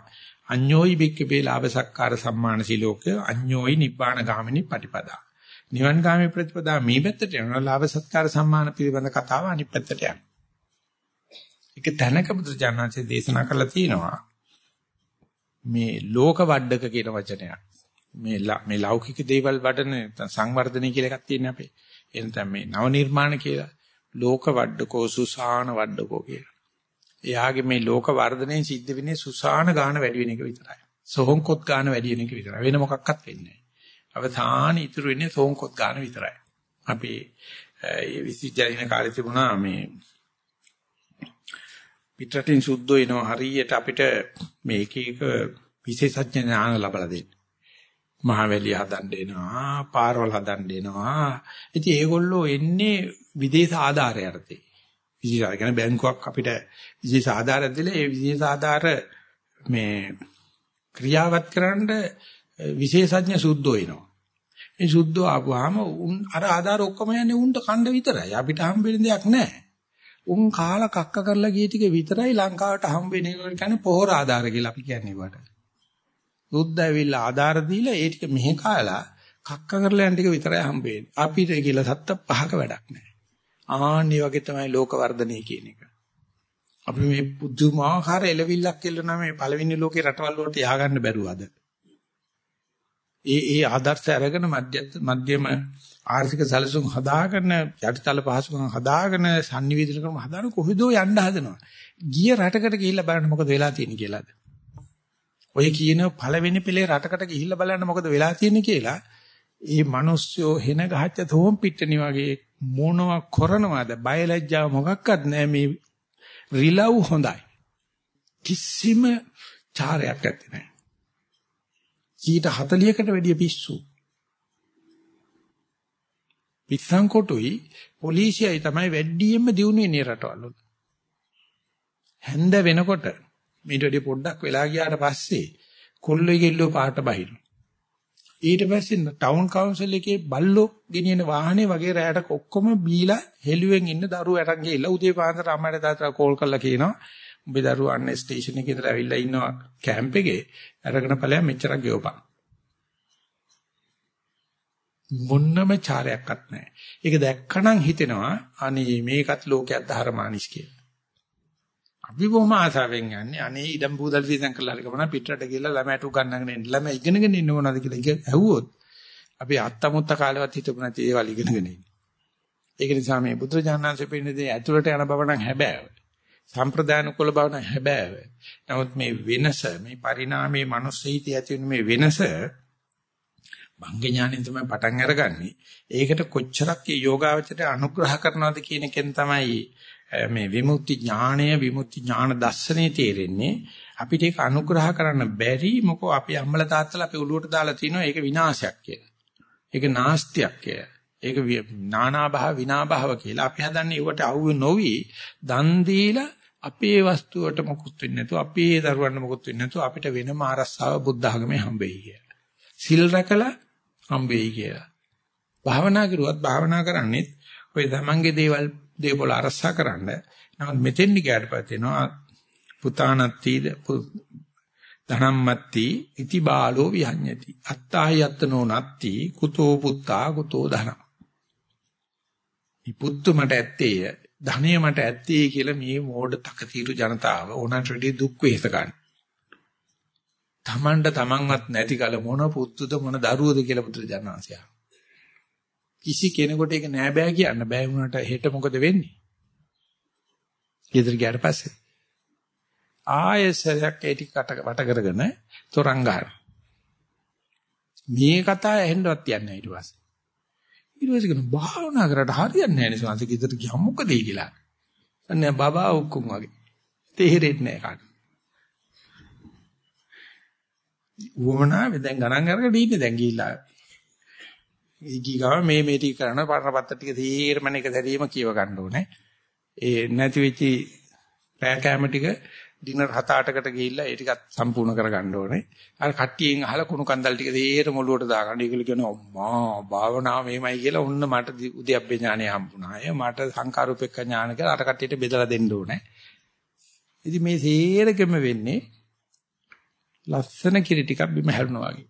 අඤ්ඤෝයි බික්කේ ලාභ සක්කාර සම්මාන සිලෝක අඤ්ඤෝයි නිබ්බාන ගාමිනී පටිපදා. නිවන් ගාමී ප්‍රතිපදා මේ පැත්තට යනවා ලාභ සත්කාර සම්මාන පිළිබඳ කතාව අනිත් පැත්තට යනවා. ඒක තැනක බුදුජානනාංශයේ දේශනා කරලා තියෙනවා. මේ ලෝක වඩක කියන වචනයක්. මේ මේ ලෞකික දේවල් වඩන සංවර්ධනය කියලා එකක් තියෙනවා අපේ. එනතම මේ නව නිර්මාණ කියලා ලෝක වඩකෝ සුසාන වඩකෝ කියලා. එයාගේ මේ ලෝක වර්ධනයෙන් සිද්ධ වෙන්නේ සුසාන ගාන වැඩි වෙන එක විතරයි. සෝහොන්කොත් ගාන වැඩි වෙන එක විතරයි. වෙන මොකක්වත් වෙන්නේ නැහැ. අවසාන ඉතුරු වෙන්නේ සෝන්කොත් ගන්න විතරයි. අපි ඒ විශ්වවිද්‍යාලේ කාලේ තිබුණා මේ පිටරටින් සුද්ධෝ එනවා හරියට අපිට මේ එක එක විශේෂඥ ඥාන ලබා දෙන්න. මහවැලිය හදන්න එනවා, පාරවල් හදන්න එනවා. ඉතින් ඒගොල්ලෝ එන්නේ විදේශ ආධාරයටදී. විශේෂ ආධාර බැංකුවක් අපිට විශේෂ ආධාරයක් දීලා ඒ විශේෂ ආධාර මේ ක්‍රියාවත් කරන්න විශේෂඥ සුද්ධෝ එනවා. ඒ සුද්ධෝ ආපුවාම උන් අර ආධාර ඔක්කොම යන්නේ උන්ට කණ්ඩ විතරයි. අපිට හම්බෙන්න දෙයක් නැහැ. උන් කාලා කක්ක කරලා ගිය ටික විතරයි ලංකාවට හම්බෙන ඒකට කියන්නේ පොහොර ආධාර කියලා අපි කියන්නේ වට. සුද්ධ ඇවිල්ලා ආධාර දීලා ඒ ටික මෙහෙ කාලා කක්ක කරලා යන ටික විතරයි හම්බෙන්නේ. අපිට කියලා සත්ත පහක වැඩක් නැහැ. ආන්නේ වගේ තමයි ලෝක වර්ධනය කියන එක. අපි මේ පුදුමාකාර එලවිල්ලක් කෙල්ලනවා මේ පළවෙනි ලෝකේ රටවල් වලට යහගන්න බැරුවද? ඒ ඒ ආදර්ශ අරගෙන මධ්‍යම ආර්ථික සැලසුම් හදාගෙන යටිතල පහසුකම් හදාගෙන sannivedana ක්‍රම හදාන කොහෙදෝ යන්න හදනවා. ගිය රටකට ගිහිල්ලා බලන්න මොකද වෙලා තියෙන්නේ කියලාද? ඔය කියන පළවෙනි පෙළේ රටකට ගිහිල්ලා බලන්න මොකද වෙලා තියෙන්නේ කියලා ඒ මිනිස්සු හෙන ගහච්ච තෝම් පිටණි වගේ මොනව කරනවද බයලජ්ජාව මොකක්වත් නැහැ මේ රිලව් හොඳයි කිසිම චාරයක් නැත්තේ නෑ 40කට වැඩිය පිස්සු. පිස්සන් කොටුයි පොලිසියයි තමයි වැඩියෙන්ම දිනු වෙන්නේ රටවල් වල. හැන්ද වෙනකොට මේට වැඩි පොඩ්ඩක් වෙලා ගියාට පස්සේ කොල්ලෝ ගෙල්ලෝ පාට බහිනු. ඊට පස්සේ ටවුන් කවුන්සිල් එකේ බල්ලෝ ගෙනියන වාහනේ වගේ රැයට ඔක්කොම බීලා හෙළුවෙන් ඉන්න දරුවෝ අරන් ගිහලා උදේ පාන්දර අම්මට තාත්තට කෝල් කරලා කියනවා උඹේ දරුවෝ අන්න ස්ටේෂන් එකේ ඉඳලා ඇවිල්ලා ඉන්නවා කැම්ප් එකේ අරගෙන ඵලයන් මෙච්චරක් ගෙවපන්. මොන්නම චාරයක්වත් නැහැ. ඒක දැක්කනම් හිතෙනවා අනේ මේකත් ලෝකයක් ධර්මානිස් කියලා. අපි බොහොම ආසාවෙන් යන්නේ අනේ ඉඩම් බූදල් වීසන් කරලා හරි ගමන පිටරට ගිහලා ළමයට උගන්නගෙන එන්න ළමයි ඉගෙනගෙන ඉන්න ඕනද කියලා ඇහුවොත් අපි අත්තමුත්ත කාලෙවත් හිතපු නැති ඒවල් ඉගෙනගෙන ඉන්නේ. ඒක නිසා මේ බුදුරජාණන්සේ පෙන්නන දේ ඇතුළට යන බව නම් හැබෑව. සම්ප්‍රදාන කුල බව නම් හැබෑව. නමුත් මේ වෙනස මේ පරිණාමයේ මනුස්ස හිතේ ඇති වෙන මේ වෙනස භංග ඥාණයෙන් තමයි පටන් අරගන්නේ. ඒකට කොච්චරක් යෝගාවචරය අනුග්‍රහ කරනවද කියන එකෙන් තමයි මේ විමුක්ති ඥාණය විමුක්ති ඥාන දර්ශනේ තේරෙන්නේ. අපිට ඒක අනුග්‍රහ කරන්න බැරි මොකෝ අපි අම්මලා තාත්තලා අපේ ඔළුවට දාලා තිනවා ඒක විනාශයක් කියලා. ඒක නාස්තියක් කියලා. ඒක නානා භාව විනා භාව කියලා. අපි හදන්නේ ඒකට අහුවෙ නොවි දන් දීලා අපේ වස්තුවට මොකුත් වෙන්නේ නැතුව අපේ දරුවන්ට මොකුත් වෙන්නේ නැතුව අපිට වෙනම ආරස්සාව බුද්ධ ආගමේ හම්බෙයි කියලා. සිල් රැකලා හම්බෙයි කියලා. භාවනා කරුවත් භාවනා කරන්නේ ඔය තමන්ගේ දේවල් දේපොළ අරසා කරන්න. නමුත් මෙතෙන් ගියාට පස්සේ එනවා පුතානත්ති ධනම්මත්ති ඉති බාලෝ විහඤ්ඤති. අත්තාහි අත්තනෝ නත්ති කුතෝ පුත්තා කුතෝ ධනං. මේ පුත්තු මට ඇත්තේය ධනය මට ඇත්තේ කියලා මේ මෝඩ තකතිරු ජනතාව ඕනට රෙඩි දුක් වෙහෙස ගන්න. තමන්ට තමන්වත් නැති කල මොන පුත්තුද මොන දරුවද කියලා පුදුරජනවාසියා. කිසි කෙනෙකුට ඒක නෑ බෑ කියන්න බෑ වුණාට හෙට මොකද වෙන්නේ? ඊතර ගියාට පස්සේ ආයෙසරයක් ඒ ටික වට කරගෙන තොරන් ගන්න. මේ කතාව ඇහෙන්නවත් යන්නේ ඊට පස්සේ. ඊට පස්සේ කියන භාවනා කරලා හරියන්නේ නැහැ නේ සංස ගෙදර ගියම මොකද ඒ කියලා. අනේ බබා ඔක්කොම වගේ. තේරෙන්නේ නැහැ කාට. උවමනාවේ දැන් ගණන් අරගෙන ඉන්නේ දැන් ගිහිල්ලා. ඊගිගාව මේ මේ ටික කරන පරණපත්ත ටික තීරමණ එක දැරීම කියව ගන්න ඕනේ. ඒ නැති වෙච්ච පෑ කැම ටික ඩිනර් 7-8කට ගිහිල්ලා ඒ ටිකත් සම්පූර්ණ කරගන්න ඕනේ. අර කට්ටියෙන් අහලා කුණු කන්දල් ටික දේර මොළුවට දාගන්න. ඒගොල්ලෝ කියනවා අම්මා භාවනාව මෙහෙමයි කියලා ඔන්න මට උද්‍යප්පේ ඥානය හම්බුණා. ඒ මට සංකාරූපෙක්ක ඥාන කියලා අර කට්ටියට බෙදලා දෙන්න ඕනේ. ඉතින් මේ සේරකෙම වෙන්නේ ලස්සන කිරි ටිකක් බිම හැරුණා වගේ.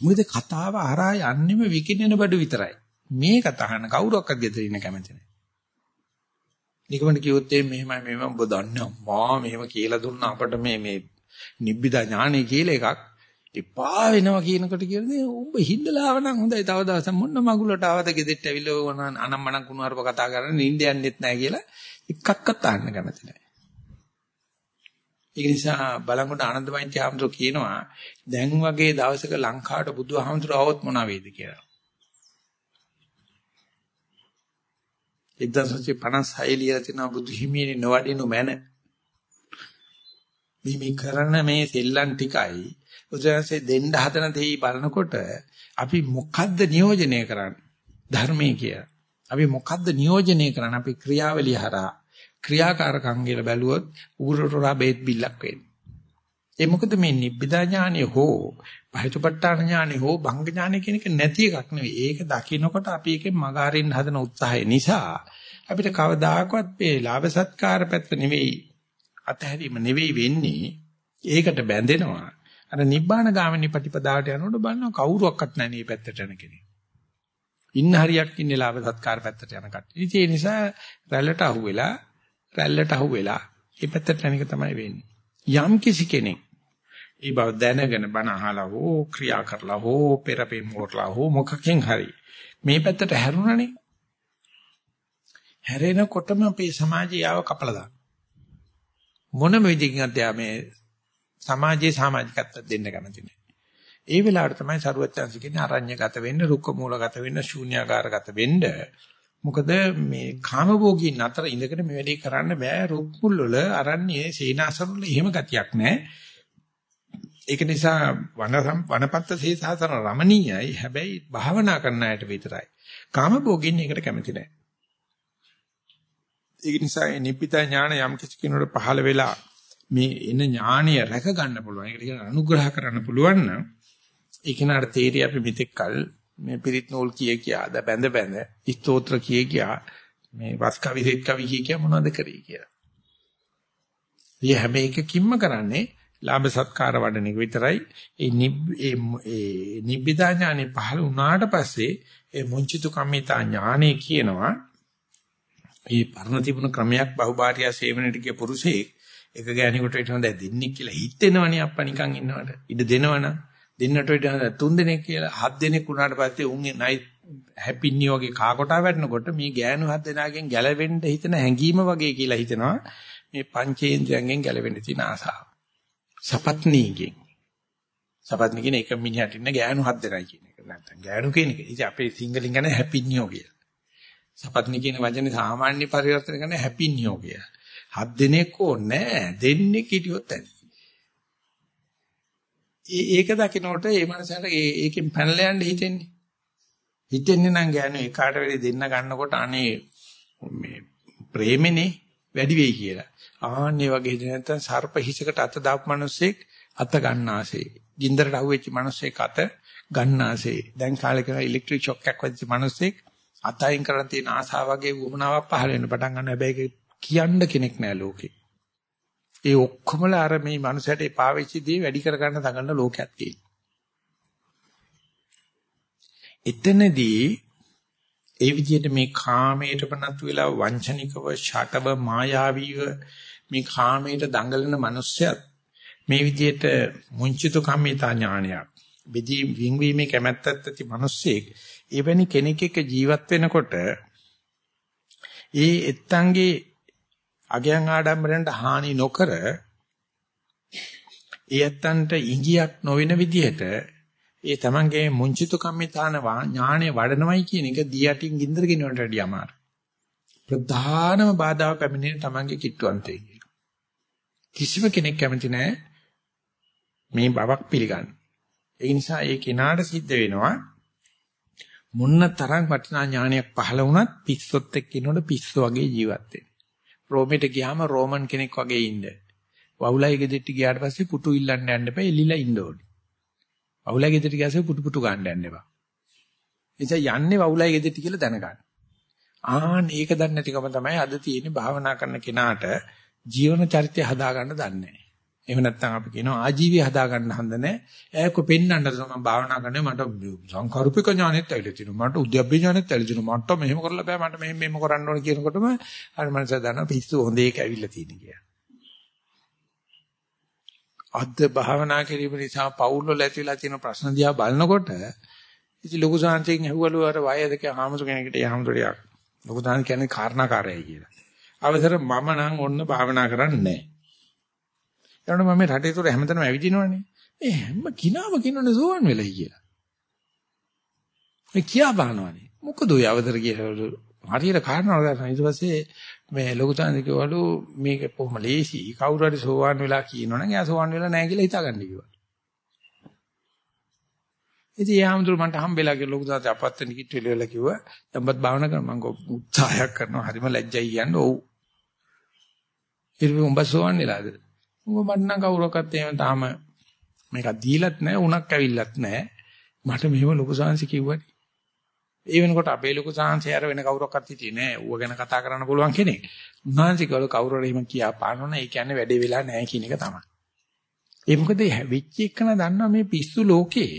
මොකද කතාව හරහා යන්නෙම විකිනෙන බඩු විතරයි. මේ කතාහන කවුරක්වත් ගෙදර ඉන්න කැමති නැහැ. නිකමට කිව්වොත් මෙහෙමයි මෙහෙම ඔබ දන්නේ අම්මා මෙහෙම කියලා දුන්නා අපට මේ මේ නිබ්බිදා ඥානෙ කියලා එකක් එපා වෙනවා කියනකොට කියන්නේ ඔබ හිඳලාව නම් හොඳයි තව දවසක් මොන්න මගුලට ආවද ගෙදෙට්ට ඇවිල්ලා අනම්මනම් කුණු හරප කතා කරන්නේ නිින්ද යන්නෙත් නැහැ කියලා එකක්වත් අහන්න කැමති නැහැ. ඒක නිසා බලංගොඩ ආනන්දමයින්ති ආමතුරු කියනවා දැන් වගේ දවසක ලංකාවට බුදුහාමුදුරුවෝ આવොත් මොනවා වේද කියලා. 1956 ලියලා තියෙනවා බුදු හිමියනි නොවැඩිනු මැන. මේ මේ කරන මේ සෙල්ලම් ටිකයි උදැන්සේ දෙන්න හදන දෙයි බලනකොට අපි මොකද්ද නියෝජනය කරන්නේ ධර්මයේ කිය. අපි මොකද්ද නියෝජනය කරන්නේ අපි ක්‍රියාවලිය හරහා ක්‍රියාකාරකම් කියලා බැලුවොත් උගුරටලා බේත් බිල්ලක් වෙන්නේ. ඒ මොකද මේ නිබ්බිදා ඥානෙ හෝ පහිතපට්ඨාන ඥානෙ හෝ භංග ඥානෙ කියන එක නැති එකක් නෙවෙයි. ඒක දකින්නකොට අපි එකෙන් මග අරින්න හදන උත්සාහය නිසා අපිට කවදාකවත් මේ ලාභ සත්කාර පැත්ත නෙවෙයි අතහැරීම නෙවෙයි වෙන්නේ. ඒකට බැඳෙනවා. අර නිබ්බාන ගාමිනී ප්‍රතිපදාවට යනකොට බලනවා කවුරුවක්වත් නැහැ මේ පැත්තට යන කෙනෙක්. ඉන්න හරියක් ඉන්නේ ලාභ සත්කාර පැත්තට යන කට්ටිය. ඒ නිසා රැල්ලට අහුවෙලා රැල්ලට අහුවෙලා මේ පැත්තට යන එක තමයි වෙන්නේ. යම් කිසි කෙනෙක් ඒ බව දැනගෙන බණ අහලා හෝ ක්‍රියා කරලා හෝ පෙරපේ මොරලා හෝ මොකකින් හරි මේ පැත්තට හැරුණනේ හැරෙනකොටම අපේ සමාජය ආව කපලා දාන මොනම විදිහකින්ද මේ සමාජයේ සමාජිකත්වයක් දෙන්න කැමති නැහැ. ඒ වෙලාවට තමයි සරුවච්චන්ස කියන්නේ අරඤ්‍යගත වෙන්න, රුක්ක මූලගත වෙන්න, ශූන්‍යාකාරගත වෙන්න. මොකද මේ කාමභෝගී නතර ඉඳගෙන මේ වැඩේ කරන්න බෑ රුක් මුල් වල අරඤ්‍යයේ සීනාසන වල එහෙම ගතියක් නැහැ. ඒක නිසා වන වනපත්ත සීසහසන රමණීයයි. හැබැයි භාවනා කරන අයට විතරයි. කාම භෝගින් ඒකට කැමති නැහැ. ඒක නිසා නිපිත ඥාන යම් කිසි කෙනෙකුට පහළ වෙලා මේ එන ඥානය රැක ගන්න පුළුවන්. ඒකට කියන අනුග්‍රහ කරන්න පුළුවන් නම් ඒ කෙනාට තේරි අපි මෙතෙක්කල් මේ පිරිත් නූල් කිය කියාද බැඳ බැඳ ස්තෝත්‍ර කිය කියා මේ වස් කවි හිත කවි කිය කියා මොනවද කරේ කියලා. ඊය හැම එකකින්ම කරන්නේ ලාභ සත්කාර වඩන එක විතරයි. ඒ ඒ නිබ්බිදා ඥානෙ පහළ වුණාට පස්සේ ඒ මුංචිතු කම්මිතා ඥානෙ කියනවා. මේ පරණ තිබුණ ක්‍රමයක් බහුභාර්යා සේවනට ගිය පුරුෂයෙක් එක ගෑණියෙකුට හිටවන දැන් දෙන්නේ කියලා හිතෙනවනේ අප්පා නිකන් ඉන්නවට. ඉඩ දෙනවනම්. දෙන්නට වඩා තුන් දෙනෙක් කියලා හත් දෙනෙක් වුණාට පස්සේ උන් නයි හැපින්නි වගේ කා කොටා වැටෙනකොට මේ ගෑනු හත් දෙනාගෙන් ගැලවෙන්න හිතන හැඟීම වගේ කියලා හිතනවා මේ පංචේන්ද්‍රයන්ගෙන් ගැලවෙන්න තියෙන ආසාව. සපත්නීගෙන්. සපත්නී කියන එක මිනිහට ඉන්න ගෑනු හත් දෙනයි කියන එක. නැත්නම් ගෑනු කියන එක. ඉතින් අපේ සිංහලෙන් ගන්න හැපින්නියෝ කියලා. සපත්නී කියන වචනේ සාමාන්‍ය පරිවර්තන කරන හැපින්නියෝ කියලා. හත් දෙනෙක් ඕනේ දෙන්නේ කිටියොත් ඇති. ඒක දකිනකොට ඒ මනසට ඒකෙන් පැනලා යන්න හිතෙන්නේ. හිතෙන්නේ නම් ගෑනු එකාට වෙලෙ දෙන්න ගන්නකොට අනේ මේ ප්‍රේමනේ වැඩි වෙයි කියලා. ආන්නේ වගේ නැත්නම් සර්ප හිසකට අත දාපු මිනිස්සෙක් අත ගන්නාසේ. ගින්දරට අහුවෙච්ච මිනිස්සෙක් අත ගන්නාසේ දැන් කාලේ කරා ඉලෙක්ට්‍රික් ෂොක් එකක් වෙච්ච මිනිස්සෙක් අතයින් කරන් තියෙන ආසාව වගේ වුමනාවක් පහළ වෙන්න පටන් ගන්නවා හැබැයි ඒක කියන්න කෙනෙක් නෑ ලෝකේ ඒ ඔක්කොමලා අර මේ මනුස්සයට එපා වෙච්ච දේ වැඩි කර ගන්න දඟලන ලෝකයක් තියෙනවා. එතනදී ඒ විදිහට මේ කාමයට පනතු වෙලා වංචනිකව ෂටව මායාවීව මේ කාමයට දඟලන මිනිස්සයත් මේ විදිහට මුංචිත කම්මිතා ඥානයක් බෙදී වින්වීමේ කැමැත්තත් ඇති මිනිස්සෙක් එවැනි කෙනෙක් එක්ක ජීවත් වෙනකොට ඒ එත්තන්ගේ අගයන් ආඩම්බරෙන්ට හානි නොකර ඒ ඇත්තන්ට ඉඟියක් නොවන විදිහට ඒ තමන්ගේ මුංචිත කම්මිතාන ඥාණය වඩනවයි කියන එක දියටින් ගින්දර කිනවට වැඩිය අමාරු. ප්‍රධානම බාධාව පැමිණෙන තමන්ගේ කිට්ටුවන්තේ කියලා. කිසිම කෙනෙක් කැමති නැහැ මේ බවක් පිළිගන්න. ඒ නිසා ඒ කෙනාට සිද්ධ වෙනවා මොන්න තරම් වටිනා ඥානයක් පහළ වුණත් පිස්සොත් එක්ක ඉන්නකොට පිස්සෝ වගේ ජීවත් වෙන්න. රෝමෙට ගියාම රෝමන් කෙනෙක් වගේ ඉන්න. වවුලයි ගෙදෙට්ට ගියාට පස්සේ පුටු ඉල්ලන්න යන්න එපා එලිලා ඉන්න ඕනේ. වවුලයි ගෙදරට ගියාසේ පුටු පුටු ගන්න යන්න එපා. එනිසා යන්නේ වවුලයි ගෙදරට කියලා දැනගන්න. ආන් ඒක දන්නේ නැතිකම තමයි අද තියෙන්නේ භාවනා කරන කෙනාට ජීවන චරිතය හදාගන්න දන්නේ නැහැ. එහෙම නැත්නම් අපි කියනවා ආජීවය හදාගන්න හඳ නැහැ. ඈක පෙන්නන්න මම භාවනා කරන්නේ මට සංකල්පික ඥානෙත් ඇවිල්ලා තියෙනවා. මට උද්‍යප්පේ ඥානෙත් ඇවිල්ලා තියෙනවා. මට මෙහෙම කරලා බෑ මට මෙහෙම මෙහෙම කරන්න ඕන කියනකොටම අර මනස දන්නා පිස්සු හොඳ එක ඇවිල්ලා තියෙන කියලා. අද භාවනා කිරීම නිසා පවුල් වල ඇතිලා තියෙන ප්‍රශ්න දිහා බලනකොට ඉතින් ලොකු සාංශයෙන් ඇහුවලු අර වයදක හාමුදුර කෙනෙක්ට ඒ හාමුදුරියක් ලොකු සාංශ කියන්නේ කාරණාකාරයයි කියලා. අවසර මම නම් ඔන්න භාවනා කරන්නේ නැහැ. එතකොට මම රටේ තුර හැමතැනම ඇවිදිනවනේ. ඒ හැම කිනාම කිනවනේ සෝවන් වෙලයි කියලා. මේ කියා බහනවනේ. මොකද ඔය අවතර කියලාලු හරියට කාරණා ගන්න. ඊට පස්සේ මේ ලොකු තාන්ති කිව්වලු මේක කොහොම ලේසි. කවුරු හරි සෝවන් වෙලා කියනවනම් එයා සෝවන් වෙලා නැහැ කියලා හිතාගන්න කිව්වා. ඉතින් යාමතුරු මන්ට හම්බෙලා කියලා ලොකු තාත්තා අපත් වෙන කිට්ටු වෙලා කිව්වා. දැන්පත් භාවනා කරන මම උත්සාහයක් කරනවා. හරිම ලැජ්ජයි කියන්නේ. ඔව්. ඊට උඹ සෝවන් වෙලාද? උඹ මට නම් කවුරක්වත් එහෙම තාම මේක දීලත් නැහැ, උණක් ඇවිල්ලත් නැහැ. මට මෙහෙම ලොකු සාංශ කිව්වනේ. ඒ වෙනකොට අපේ ලොකු සාංශය අර වෙන කවුරක්වත් හිටියේ නෑ. ඌව ගැන කතා කරන්න පුළුවන් කෙනෙක්. උන්වහන්සේ කවල කවුරු හරි එහෙම කියා පානවනේ ඒ කියන්නේ වැඩේ වෙලා නෑ කියන එක තමයි. ඒ මොකද වෙච්ච එකන දන්නවා මේ පිස්සු ලෝකේ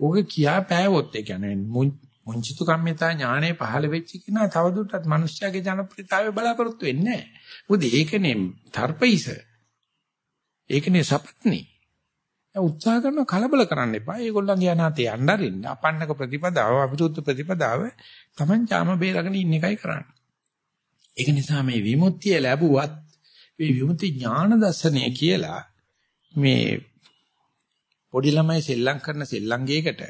ඕක කියා පෑවොත් ඒ කියන්නේ මුංචිතු කම්මිතා ඥානෙ පහළ වෙච්ච කෙනා තවදුරටත් මිනිස්යාගේ ජනප්‍රියතාවය බලාපොරොත්තු වෙන්නේ නෑ. මොකද ඒකනේ තර්පයිස. ඒකනේ සපත්නි. උත්සාහ කරන කලබල කරන්න එපා. ඒගොල්ලන්ගේ අනාතේ යන්න අරින්න. අපන්නක ප්‍රතිපදාව, අවිරුද්ධ ප්‍රතිපදාව Taman ජාම බේරගෙන ඉන්න එකයි කරන්නේ. ඒක නිසා මේ විමුක්තිය ලැබුවත් මේ විමුක්ති ඥාන දර්ශනය කියලා මේ පොඩි ළමයි සෙල්ලම් කරන සෙල්ලංගයකට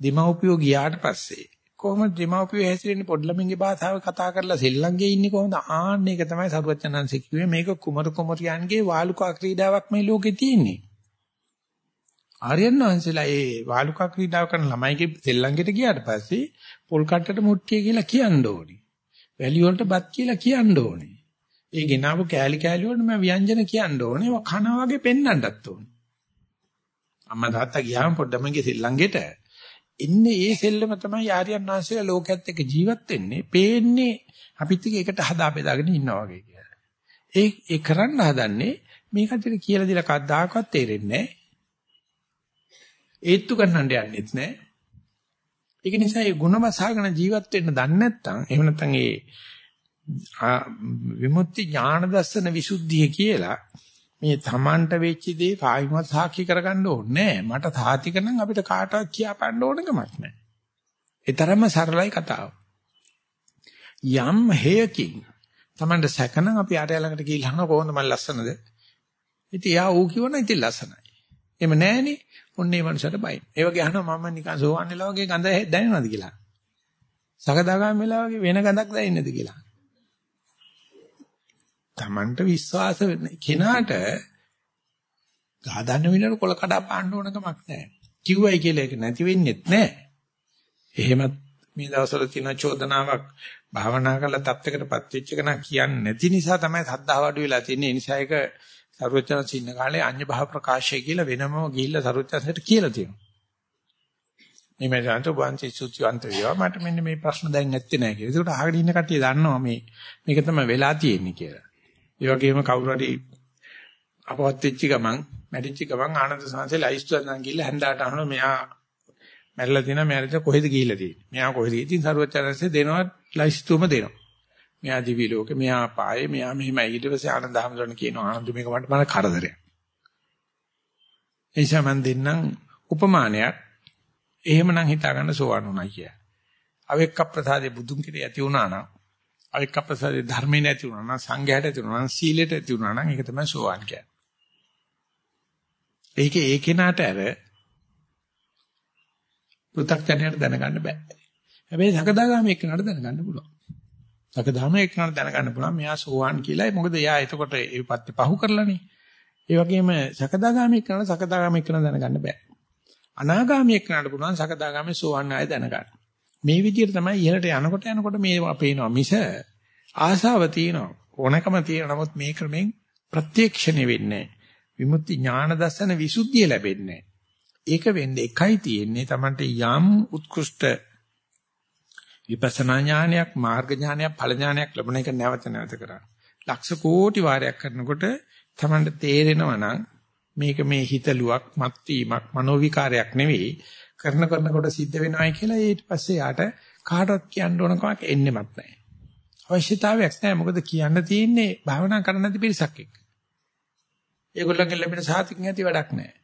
දෙමව්පියෝ ගියාට පස්සේ කොහොමද දෙමව්පියෝ හැසිරෙන්නේ පොඩි ළමින්ගේ භාෂාව කතා කරලා සෙල්ලංගේ ඉන්නේ කොහොමද ආන්න ඒක තමයි සරුවචනන්සේ කිව්වේ මේක කුමරු කුමරියන්ගේ වාලුකා ක්‍රීඩාවක් මේ ලෝකේ තියෙන්නේ ආර්යයන් වහන්සේලා ඒ වාලුකා ක්‍රීඩාව කරන ළමයිගේ සෙල්ලංගෙට ගියාට පස්සේ පොල් කට්ටට මුට්ටිය කියලා කියන්න ඕනේ. වැලි වලට බත් කියලා කියන්න ඕනේ. ඒ ගෙනාවු කෑලි කෑලි වලට මම ව්‍යංජන කියන්න ඕනේ. ඒක කනවා වගේ පෙන්වන්නත් ඕනේ. අම්මා තාත්තා ගියාම පොඩ්ඩමගේ සෙල්ලංගෙට ඉන්නේ ඒ සෙල්ලම තමයි ආර්යයන් වහන්සේලා ලෝකයේත් එක්ක ජීවත් වෙන්නේ. පේන්නේ අපිත් එකට හදා බෙදාගෙන ඉන්නවා වගේ කියලා. ඒ ඒ කරන්න හදන්නේ මේකට කියලා දීලා කද්දාකවත් තේරෙන්නේ නැහැ. ඒත්තු ගන්නන්න යන්නෙත් නෑ. ඒක නිසා මේ ಗುಣවසහගෙන ජීවත් වෙන්න දන්නේ නැත්නම් එහෙම නැත්නම් ඒ විමුක්ති ඥාන දර්ශන විසුද්ධිය කියලා මේ තමන්ට වෙච්ච දේ කායිමත් සාක්ෂි කරගන්න ඕනේ මට සාතික නම් අපිට කාටවත් කියාපන්න ඕන කමක් නැහැ. ඒ තරම්ම සරලයි කතාව. යම් හේයකින් තමන්ට සැකනම් අපි ආරය ළඟට ගිහිල්ලා අහන කොහොමද මම ලස්සනද? ඉතින් යා ඌ කිව්වනම් ඉතින් ලස්සනයි. එහෙම නැහනේ. ඔන්නේ මනුස්සයට බයි. ඒ වගේ අහනවා මම නිකන් සෝවන් වෙලා වගේ ගඳ දැනෙනවද කියලා. සකදාගාම වෙලා වගේ වෙන ගඳක් දැනෙන්නේද කියලා. Tamanට විශ්වාස කෙනාට ගහදන්න විනර කොල කඩා පාන්න ඕන කමක් නැහැ. කිව්වයි කියලා ඒක නැති වෙන්නේත් නැහැ. එහෙමත් මේ දවස්වල තියෙන චෝදනාවක් භාවනා කරලා තත්යකටපත් වෙච්ච එක නම් කියන්නේ නැති නිසා තමයි සද්ධාව අඩු වෙලා තියෙන්නේ. ඒ නිසා ඒක සරුවචන සින්න කාලේ අඤ්‍ය භව ප්‍රකාශය කියලා වෙනම ගිහිල්ලා සරුවචනට කියලා තියෙනවා. මේ මම දැනට වංචි සුචිවන්ත වේවා මට මෙන්න මේ ප්‍රශ්න දැන් නැත්තේ නෑ කියලා. ඒකට අහගෙන ඉන්න කට්ටිය දන්නවා මේ මේක තමයි වෙලා තියෙන්නේ කියලා. ඒ වගේම කවුරු හරි අපවත් වෙච්ච ගමන් මැරිච්ච ගමන් ආනන්ද සංසය ලයිස්ට් එකෙන් ගිහලා හැන්දාට අහනවා මෙයා මැරිලා තියෙනවා මෙයාට කොහෙද ගිහිල්ලා තියෙන්නේ. මෙයා කොහෙද ඉතින් සරුවචනන්සේ දෙනවා ලයිස්ට්ුවම දෙනවා. මෙයා දිවි ලෝකේ මෙයා පායේ මෙයා මෙහිමයි ඊට පස්සේ ආනන්ද හැමදෙරණ කියනවා ආනන්ද මේක මට මන කරදරයක්. එයිසා මන් දෙන්නම් උපමානයක් එහෙමනම් හිතා ගන්න සෝවන් උනායි කිය. අවෙක්ක ප්‍රසාදේ බුදුන් කිරේ ඇති වුණා නම් අවෙක්ක ප්‍රසාදේ ධර්මේ නැති වුණා නම් සංඝයාට ඇති වුණා නම් සීලයට ඇති වුණා නම් ඒක තමයි සෝවන් කියන්නේ. ඒකේ ඒ කෙනාට අර පෘථග්ජනයට දැනගන්න බෑ. හැබැයි සකදාගාමී එක්කනට දැනගන්න පුළුවන්. සකදාගාමී එක්කනට දැනගන්න පුළුවන් මෙයා සෝවන් කියලායි මොකද එයා එතකොට ඒ පැත්තේ පහු කරලානේ. ඒ වගේම සකදාගාමී එක්කනට සකදාගාමී එක්කන දැනගන්න බෑ. අනාගාමී එක්කනට පුළුවන් සකදාගාමී සෝවන් ආය දැනගන්න. මේ විදිහට තමයි ඉහළට යනකොට යනකොට මේ පේනවා. මිස ආසාව තියෙනවා. ඕනකම තියෙන නමුත් මේ ක්‍රමෙන් ප්‍රත්‍යක්ෂණය වෙන්නේ විමුක්ති ඥාන දර්ශන විසුද්ධිය ලැබෙන්නේ ඒක වෙන්නේ එකයි තියෙන්නේ. Tamante යම් උත්කෘෂ්ඨ විපස්සනා ඥානයක් මාර්ග ඥානයක් ඵල ඥානයක් ලැබුණ එක නැවත නැවත කරා. ලක්ෂ කෝටි වාරයක් කරනකොට Tamante තේරෙනවා නම් මේක මේ හිතලුවක් මත්වීමක් මනෝවිකාරයක් නෙවෙයි. කරන කරනකොට සිද්ධ වෙනවයි කියලා ඊට පස්සේ යාට කාටවත් කියන්න ඕන කමක් එන්නෙමත් නැහැ. අවශ්‍යතාවයක් නැහැ මොකද කියන්න තියෙන්නේ භාවනා කරන්න නැති පිරිසක් එක්ක. ඒගොල්ලන්ගෙන් ලැබෙන සාතිකෙන් ඇති වැඩක් නැහැ.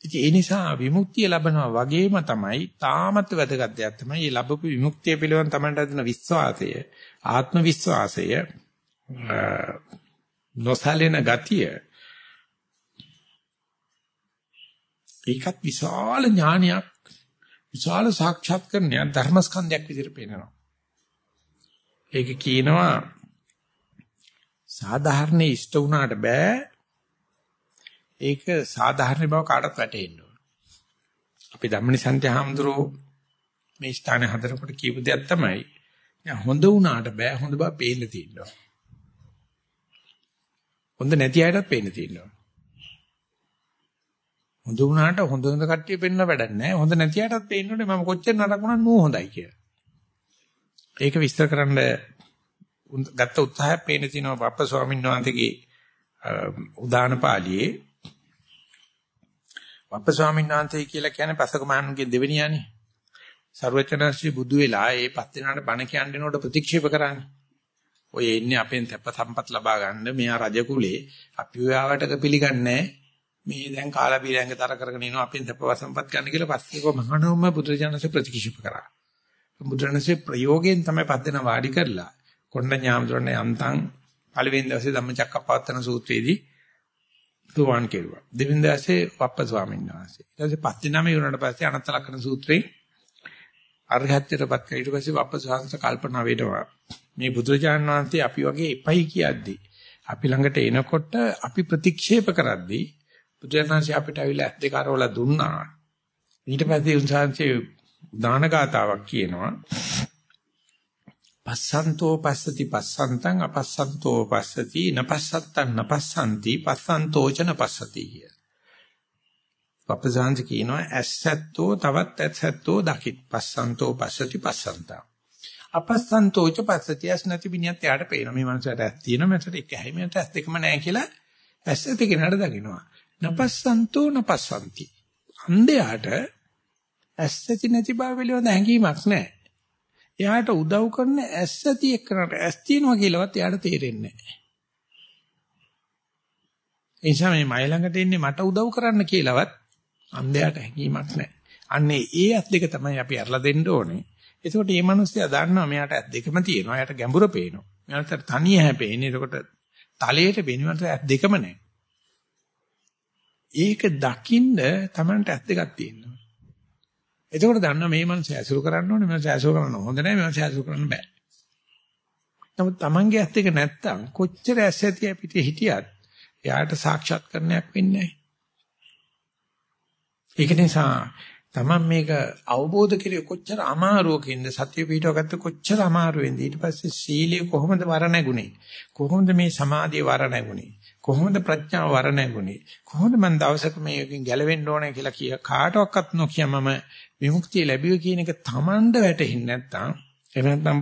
ඉතින් ඒ නිසා විමුක්තිය ලබනවා වගේම තමයි තාමත් වැදගත් දෙයක් තමයි මේ ලැබපු විමුක්තිය පිළිබඳ තමන්ට දෙන විශ්වාසය ආත්ම විශ්වාසය නොසලෙන ගතිය ඒකත් විශාල ඥානයක් විශාල සාක්ෂාත්කරණයක් ධර්මස්කන්ධයක් විදිහට පේනවා. ඒක කියනවා සාධාරණ ඉෂ්ට වුණාට බෑ. ඒක සාධාරණ බව කාටවත් වැටහෙන්න ඕන. අපි ධම්මනිසන්ති හාමුදුරුවෝ මේ ස්ථානේ හදනකොට කියපු දෙයක් තමයි හොඳ වුණාට බෑ හොඳ බව පේන්න තියෙනවා. හොඳ නැති අයටත් පේන්න තියෙනවා. හොඳ වුණාට හොඳ හොඳ කට්ටිය පෙන්න වැඩක් නැහැ. හොඳ නැතියටත් පේන්නෝනේ මම කොච්චර නරක වුණත් නෝ හොඳයි කියලා. ඒක විස්තර කරන්න ගත්ත උත්සාහය පේන තිනවා බප්ප ස්වාමීන් වහන්සේගේ උදාන පාළියේ බප්ප ස්වාමීන් වහන්සේ කියලා කියන්නේ පසක මහණුගේ දෙවෙනියානේ. ਸਰවචනශ්‍රී බුදු වෙලා ඒ පස් දිනාට බණ කියන්නේනකොට ප්‍රතික්ෂේප කරන්නේ. ඔය ඉන්නේ අපෙන් තැප සම්පත් ලබා ගන්න මෙහා රජ කුලේ අපි ඔයාවට පිළිගන්නේ නැහැ. මේ දැන් කාලා බීරංගතර කරගෙන ඉනවා අපෙන් සපවසම්පත් ගන්න කියලා පස්සේ කො මහණෝම බුදුරජාණන්සේ ප්‍රතික්ෂේප කරා. බුදුරජාණන්සේ ප්‍රයෝගයෙන් තමයි පද්දන වාඩි කරලා කොණ්ඩ ඥාමතුරණ යන්තම් පළවෙනි දවසේ ධම්මචක්කප්පවත්තන සූත්‍රයේදී තුවාන් කෙරුවා. දෙවෙනි දවසේ වප්ප ස්වාමීන් වහන්සේ. ඊට පස්සේ පස් දිනම ඉවරනට පස්සේ අනන්ත ලක්ෂණ සූත්‍රේ අරහත්ත්වයටපත් කරලා ඊට පස්සේ වප්ප ස්වාමීන් කල්පනා වෙනවා. මේ බුදුරජාණන් වහන්සේ අපි වගේ එපයි කියද්දී අපි ළඟට එනකොට අපි ප්‍රතික්ෂේප කරද්දී බුදුරජාණන්සේ අපිට අවිලා ඇස් දෙක අරවලා දුන්නා. ඊට පස්සේ උන්වහන්සේ දාන ගාතාවක් කියනවා. පස්සන්තෝ පස්සති පස්සන්තං අපස්සන්තෝ පස්සති නපස්සත්තං නපස්සන්ති පස්සන්තෝච නපස්සති කිය. පප්පසාන්ති කියනවා ඇස්සැත්තෝ තවත් ඇස්සැත්තෝ දකිත් පස්සන්තෝ පස්සති පස්සන්තං. අපස්සන්තෝච පස්සති ඇස් නැති විනියත් යාට පේනවා මේ මනසට ඇස් තියෙනවා මනසට එක හැමියට ඇස් දෙකම නැහැ කියලා ඇස් ඇති කෙනාට දකින්නවා. නපස්සන්තෝ නපස්සන්ති. අන්ධයාට ඇස් ඇති නැති බව පිළිබඳ හැඟීමක් නැහැ. එයාට උදව් කරන ඇස් ඇති එක්කනට ඇස් තියෙනවා කියලාවත් එයාට තේරෙන්නේ නැහැ. ඒ නිසා මේ මයි ළඟට එන්නේ මට උදව් කරන්න කියලාවත් අන්ධයාට හැඟීමක් නැහැ. අන්නේ ඒ ඇස් දෙක තමයි අපි අරලා දෙන්න ඕනේ. එතකොට මේ මිනිස්සයා දන්නවා මෙයාට ඇස් දෙකම තියෙනවා. එයාට ගැඹුර පේනවා. මෙයාට තනිය හැපෙන්නේ. එතකොට තලයට බෙනීමට ඇස් දෙකම නැහැ. ඒක දකින්න Tamanට ඇස් දෙකක් තියෙනවා. එතකොට දන්නවා මේ මනස ඇසුරු කරන්න ඕනේ මනස ඇසුරු කරන්න හොඳ නැහැ මනස ඇසුරු කරන්න බෑ. නමුත් Tamanගේ ඇස් දෙක නැත්තම් කොච්චර ඇස් ඇති පිටේ හිටියත් එයාට සාක්ෂාත්කරණයක් වෙන්නේ නැහැ. ඒක නිසා තමන් මේක අවබෝධ කරේ කොච්චර අමාරුවකින්ද සත්‍ය පිටව ගත්ත කොච්චර අමාරුවෙන්ද ඊට පස්සේ සීලය කොහොමද වර නැගුණේ කොහොමද මේ සමාධිය වර නැගුණේ කොහොමද ප්‍රඥාව වර නැගුණේ කොහොමද මම දවසක මේකෙන් ගැලවෙන්න ඕනේ කියලා කිය කාටවත් නොකිය මම විමුක්තිය ලැබුවේ කියන එක Tamand වැටෙන්නේ නැත්නම් එහෙම නැත්නම්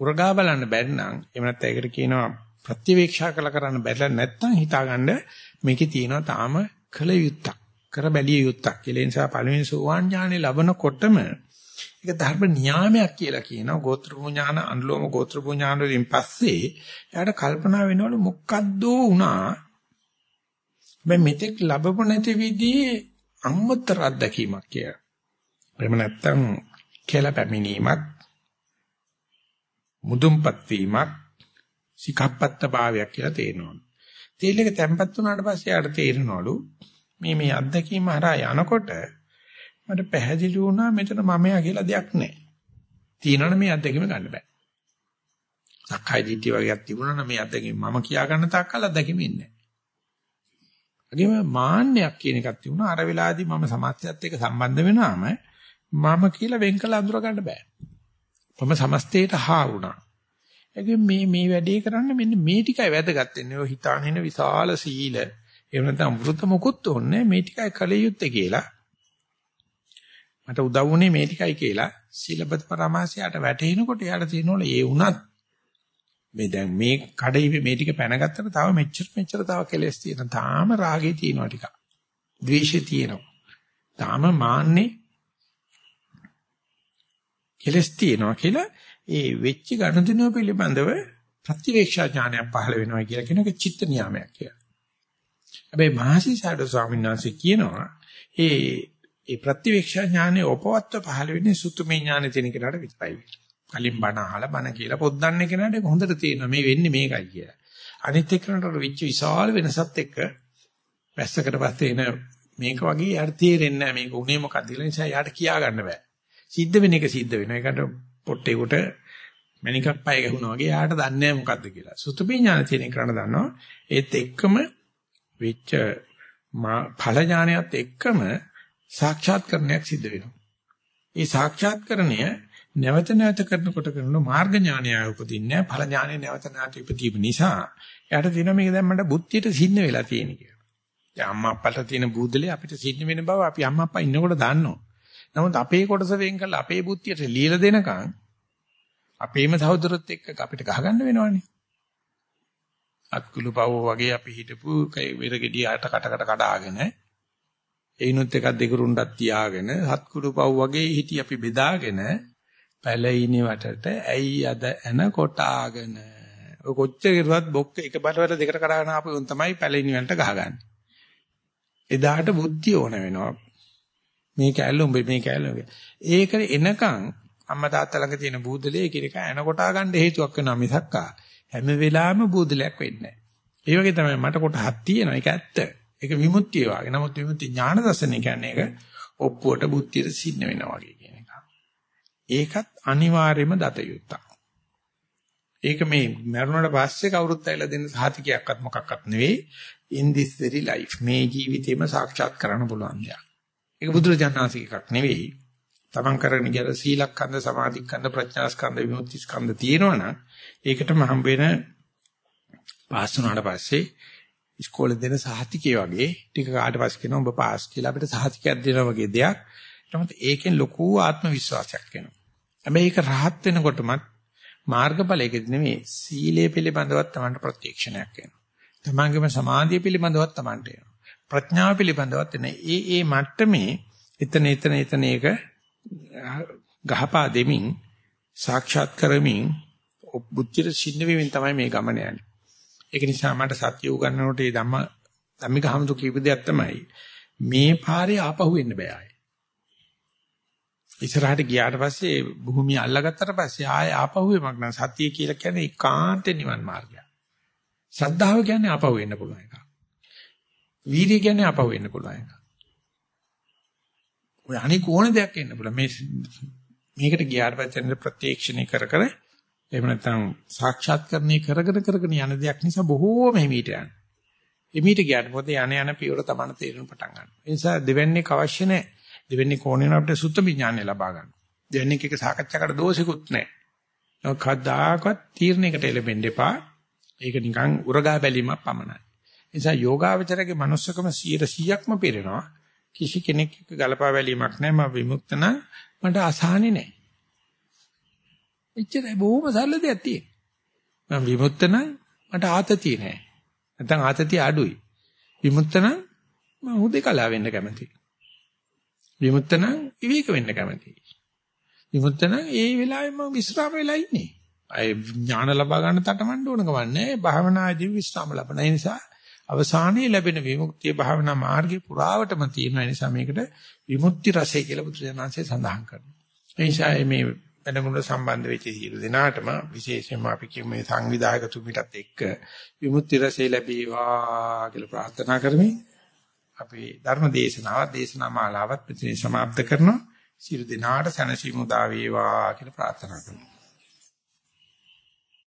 උරගා බලන්න බැරි නම් එහෙම නැත්නම් ඒකට කියනවා ප්‍රතිවේක්ෂා කළ කරන්න බැරි නැත්නම් හිතාගන්න මේකේ තියෙනවා තාම කල යුත්තක් කර බැලිය යුත්තක් කියලා. ඒ නිසා පළවෙනි සෝවාන් ඥානෙ ලබනකොටම ඒක ධර්ම නියාමයක් කියලා කියනවා. ගෝත්‍ර පුඥාන අනුලෝම ගෝත්‍ර පුඥාන වලින් පස්සේ එයාට කල්පනා වෙනවලු මොකද්දෝ වුණා. මේ මෙතෙක් ලැබපු නැති විදිහේ අම්මතර අත්දැකීමක් කියලා. එහෙම නැත්නම් කියලා පැමිණීමක් මුදුන්පත් වීමක් සිකප්පත්ත භාවයක් කියලා තේරෙනවා. තේල් එක තැම්පත් වුණාට පස්සේ යාට තේරෙනවලු මේ මේ අත්දැකීම හරහා යනකොට මට පැහැදිලි වුණා මෙතන මමයා කියලා දෙයක් නැහැ. තියෙනවනේ මේ අත්දැකීම ගන්න බෑ. සක්කාය දිට්ඨිය වගේක් තිබුණා නම් මේ අත්දැකීම මම කියා ගන්න තාක්කල් අත්දැකීම ඉන්නේ නැහැ. වගේම මාන්නයක් කියන එකක් තිබුණා. අර වෙලාවේදී මම සමාජයත් එක්ක සම්බන්ධ වෙනාම මම කියලා වෙන් කළ අඳුර ගන්න බෑ. මම සමස්තයට හා වුණා. ඒකෙන් මේ මේ වැඩේ කරන්න මෙන්න මේ ටිකයි වැදගත් වෙන්නේ. ඔය හිතාගෙන විශාල සීල එහෙම නැත්නම් වෘත මොකුත් ඕනේ මේ ටිකයි කලියුත්තේ කියලා. මට උදව් වුණේ මේ ටිකයි කියලා සීලබත් පරමාසයට වැටෙනකොට යාට තියෙනවල ඒ වුණත් මේ දැන් මේ කඩේ මේ ටික පැනගත්තට තව මෙච්චර මෙච්චර තව කෙලස් තියෙන. තාම රාගේ තියෙනවා ටික. ද්වේෂේ තියෙනවා. තාම මාන්නේ කෙලස් තියෙනවා කියලා ඒ වෙච්ච ගනුදෙනුව පිළිබඳව ප්‍රතිවේක්ෂා ඥානයක් පහළ වෙනවා කියලා කියන එක චිත්ත නියාමයක් කියලා. හැබැයි මහසිසාරද ස්වාමීන් වහන්සේ කියනවා ඒ ඒ ප්‍රතිවේක්ෂා ඥානේ උපවත්ව පහළ වෙන්නේ සුතුමේ ඥානෙ තියෙන කෙනාට විතරයි. කලින් බණ අහලා බණ කියලා පොද්දන්නේ කෙනාට ඒක හොඳට තේරෙනවා මේ වෙන්නේ මේකයි කියලා. අනිත් එක්කනට විච්ච විශාල වෙනසත් එක්ක වැස්සකට පස්සේ එන මේක වගේ යාට තේරෙන්නේ නැහැ මේක උනේ මොකක්ද කියලා නිසා යාට කියා ගන්න බෑ. සිද්ධ වෙන එක සිද්ධ වෙනවා. ඒකට පොට්ටේකට මණිකක් පය ගැහුණා වගේ යාට දන්නේ නැහැ මොකද්ද කියලා. සුතුමේ ඥාන තියෙන කෙනාට දන්නවා. ඒත් එක්කම වෙච්ච ඵල ඥානයත් එක්කම සාක්ෂාත්කරණයක් සිද්ධ වෙනවා. ඒ සාක්ෂාත්කරණය නැවත නැවත කරනකොට කරන මාර්ග ඥානය උපදින්නේ ඵල ඥානය නැවත නැවත ඉපදීම නිසා එයාට තියෙන මේක දැන් මට බුද්ධියට සින්න වෙලා තියෙන කියලා. දැන් අම්මා අප්පට තියෙන බුද්ධලේ අපිට සින්න වෙන බව අපි අම්මා අප්පා ඉන්නකොට දන්නවා. නමුත් අපේ කොටස වෙන් කරලා අපේ බුද්ධියට লীලා දෙනකන් අපේම සහෝදරත් එක්ක අපිට ගහගන්න වෙනවනේ. අත්කුළු පව වගේ අපි හිටපු වෙරගෙඩිය අට කටකට කඩාගෙන ඒනොත් එකක් දෙක රුණ්ඩක් තියාගෙන හත්කුළු පව වගේ හිටි අපි බෙදාගෙන පැලිනේ වටට ඇයි අද එන කොටාගෙන ඔය කොච්චර කිරුවත් බොක්ක එක බරවල දෙකට කඩාගෙන ආපු උන් තමයි පැලිනේ වලට ගහගන්නේ එදාට බුද්ධිය ඕන වෙනවා මේ කැලල උඹ මේ කැලල ඒක එනකන් අම්මා තාත්තා ළඟ තියෙන බූදලේ එක එක එන කොටා ගන්න හේතුවක් වෙනවා මිසක්කා හැම වෙලාවෙම බූදලයක් වෙන්නේ නැහැ. ඒ වගේ තමයි මට කොට හත් තියෙනවා. ඒක ඇත්ත. ඒක විමුක්තිය වාගේ. නමුත් විමුක්ති ඥාන දර්ශනය කියන්නේ ඒක ඔප්පුවට බුද්ධියට සින්න වෙනවා වගේ කියන එක. ඒකත් අනිවාර්යයෙන්ම දත යුත්තක්. ඒක මේ මරුණට පස්සේ කවුරුත් ඇවිල්ලා දෙන්න සාතිකයක්වත් මොකක්වත් නෙවෙයි. in this very life මේ ජීවිතේම සාක්ෂාත් කරන්න පුළුවන් දෙයක්. ඒක බුදුරජාණන්සේ එකක් නෙවෙයි. තමන් කරගෙන ගිය සීලස්කන්ධ සමාධිස්කන්ධ ප්‍රඥාස්කන්ධ විමුක්තිස්කන්ධ තියෙනවනම් ඒකටම හම්බ වෙන පාස් වුණාට පස්සේ ඉස්කෝලේ දෙන සහතිකය වගේ ටික කාට පස්සේ කියනවා ඔබ පාස් කියලා අපිට සහතිකයක් දෙනවා වගේ දෙයක්. නමුත් ඒකෙන් ලොකු ආත්ම විශ්වාසයක් එනවා. හැබැයි ඒක රහත් වෙනකොටමත් මාර්ගඵලයකදී නෙමෙයි සීලය පිළිබඳවත් Tamanට ප්‍රත්‍යක්ෂණයක් එනවා. තමන්ගේම සමාධිය පිළිබඳවත් Tamanට එනවා. ප්‍රඥාව පිළිබඳවත් එන ඒ ඒ මට්ටමේ එතන එතන එතන ඒක ගහපා දෙමින් සාක්ෂාත් කරමින් බුද්ධියට සින්න වෙමින් තමයි මේ ගමන යන්නේ. ඒක නිසා මට සත්‍ය උගන්නනකොට මේ ධම්ම ධම්මික හමුදු කීප දෙයක් තමයි මේ පාරේ ආපහු එන්න බෑ ආයේ. ඉස්සරහට ගියාට පස්සේ භූමිය අල්ලගත්තට පස්සේ ආයේ ආපහු එමක් නෑ සත්‍ය කියලා කියන්නේ ඒකාන්ත නිවන් මාර්ගය. සද්ධාව කියන්නේ ආපහු එන්න පුළුවන් එකක්. වීර්ය කියන්නේ ආපහු එන්න පුළුවන් එකක්. ඔය අනික ඕන දෙයක් එන්න පුළුවන්. මේ මේකට ගියාට පස්සේ ප්‍රත්‍යක්ෂණය කර කර එහෙම නැත්නම් සාක්ෂාත්කරණය කරගෙන කරගෙන යන දෙයක් නිසා බොහෝම හිමීට යනවා. හිමීට ගියාට මොකද යන යන පියවර තමයි තේරෙන පටන් ගන්නවා. ඒ නිසා දෙවන්නේ අවශ්‍ය නැහැ. දෙවන්නේ කෝණේ අපිට සුත්ත විඥානය ලබා ගන්න. දෙවන්නේ එක සාකච්ඡාකට දෝෂිකුත් නැහැ. කවදාකවත් තීරණයකට එළඹෙන්න එපා. ඒක නිකන් උරගා බැලීමක් පමණයි. ඒ නිසා යෝගාවචරයේ manussකම 100%ක්ම පිරෙනවා. කිසි කෙනෙක් එක්ක ගලපා බැලීමක් නැහැ මම විමුක්ත නම් මට අසහනෙ නැහැ. එච්චරයි බොහොම සරල දෙයක් තියෙන්නේ. මම විමුක්ත නම් මට ආතතිය නැහැ. නැත්නම් ආතතිය අඩුයි. විමුක්ත නම් මම හුදේකලා වෙන්න කැමතියි. විමුක්ත නම් විවේක වෙන්න කැමතියි. විමුක්ත නම් ඒ වෙලාවේ මම විස්රාම වෙලා ඉන්නේ. අය ඥාන ලබා ගන්න තටමඬ ඕන ගමන්නේ භාවනාදී විස්රාම ලබන නිසා අවසානයේ ලැබෙන විමුක්තිය භාවනා මාර්ගේ පුරාවටම තියෙන නිසා මේකට විමුක්ති රසය කියලා බුදුරජාණන්සේ සඳහන් කරනවා. ඒ නිසා මේ වෙනගුණ සම්බන්ධ වෙච්ච සියලු දෙනාටම විශේෂයෙන්ම අපි කියමු මේ සංවිධායකතුමිටත් එක්ක විමුක්ති රසය ලැබේවා කියලා ප්‍රාර්ථනා කරමි. අපි ධර්ම දේශනාව දේශනා මාලාවත් මෙතන සමාප්ත කරනවා. සියලු දෙනාට සැනසීම උදා වේවා කියලා ප්‍රාර්ථනා කරනවා.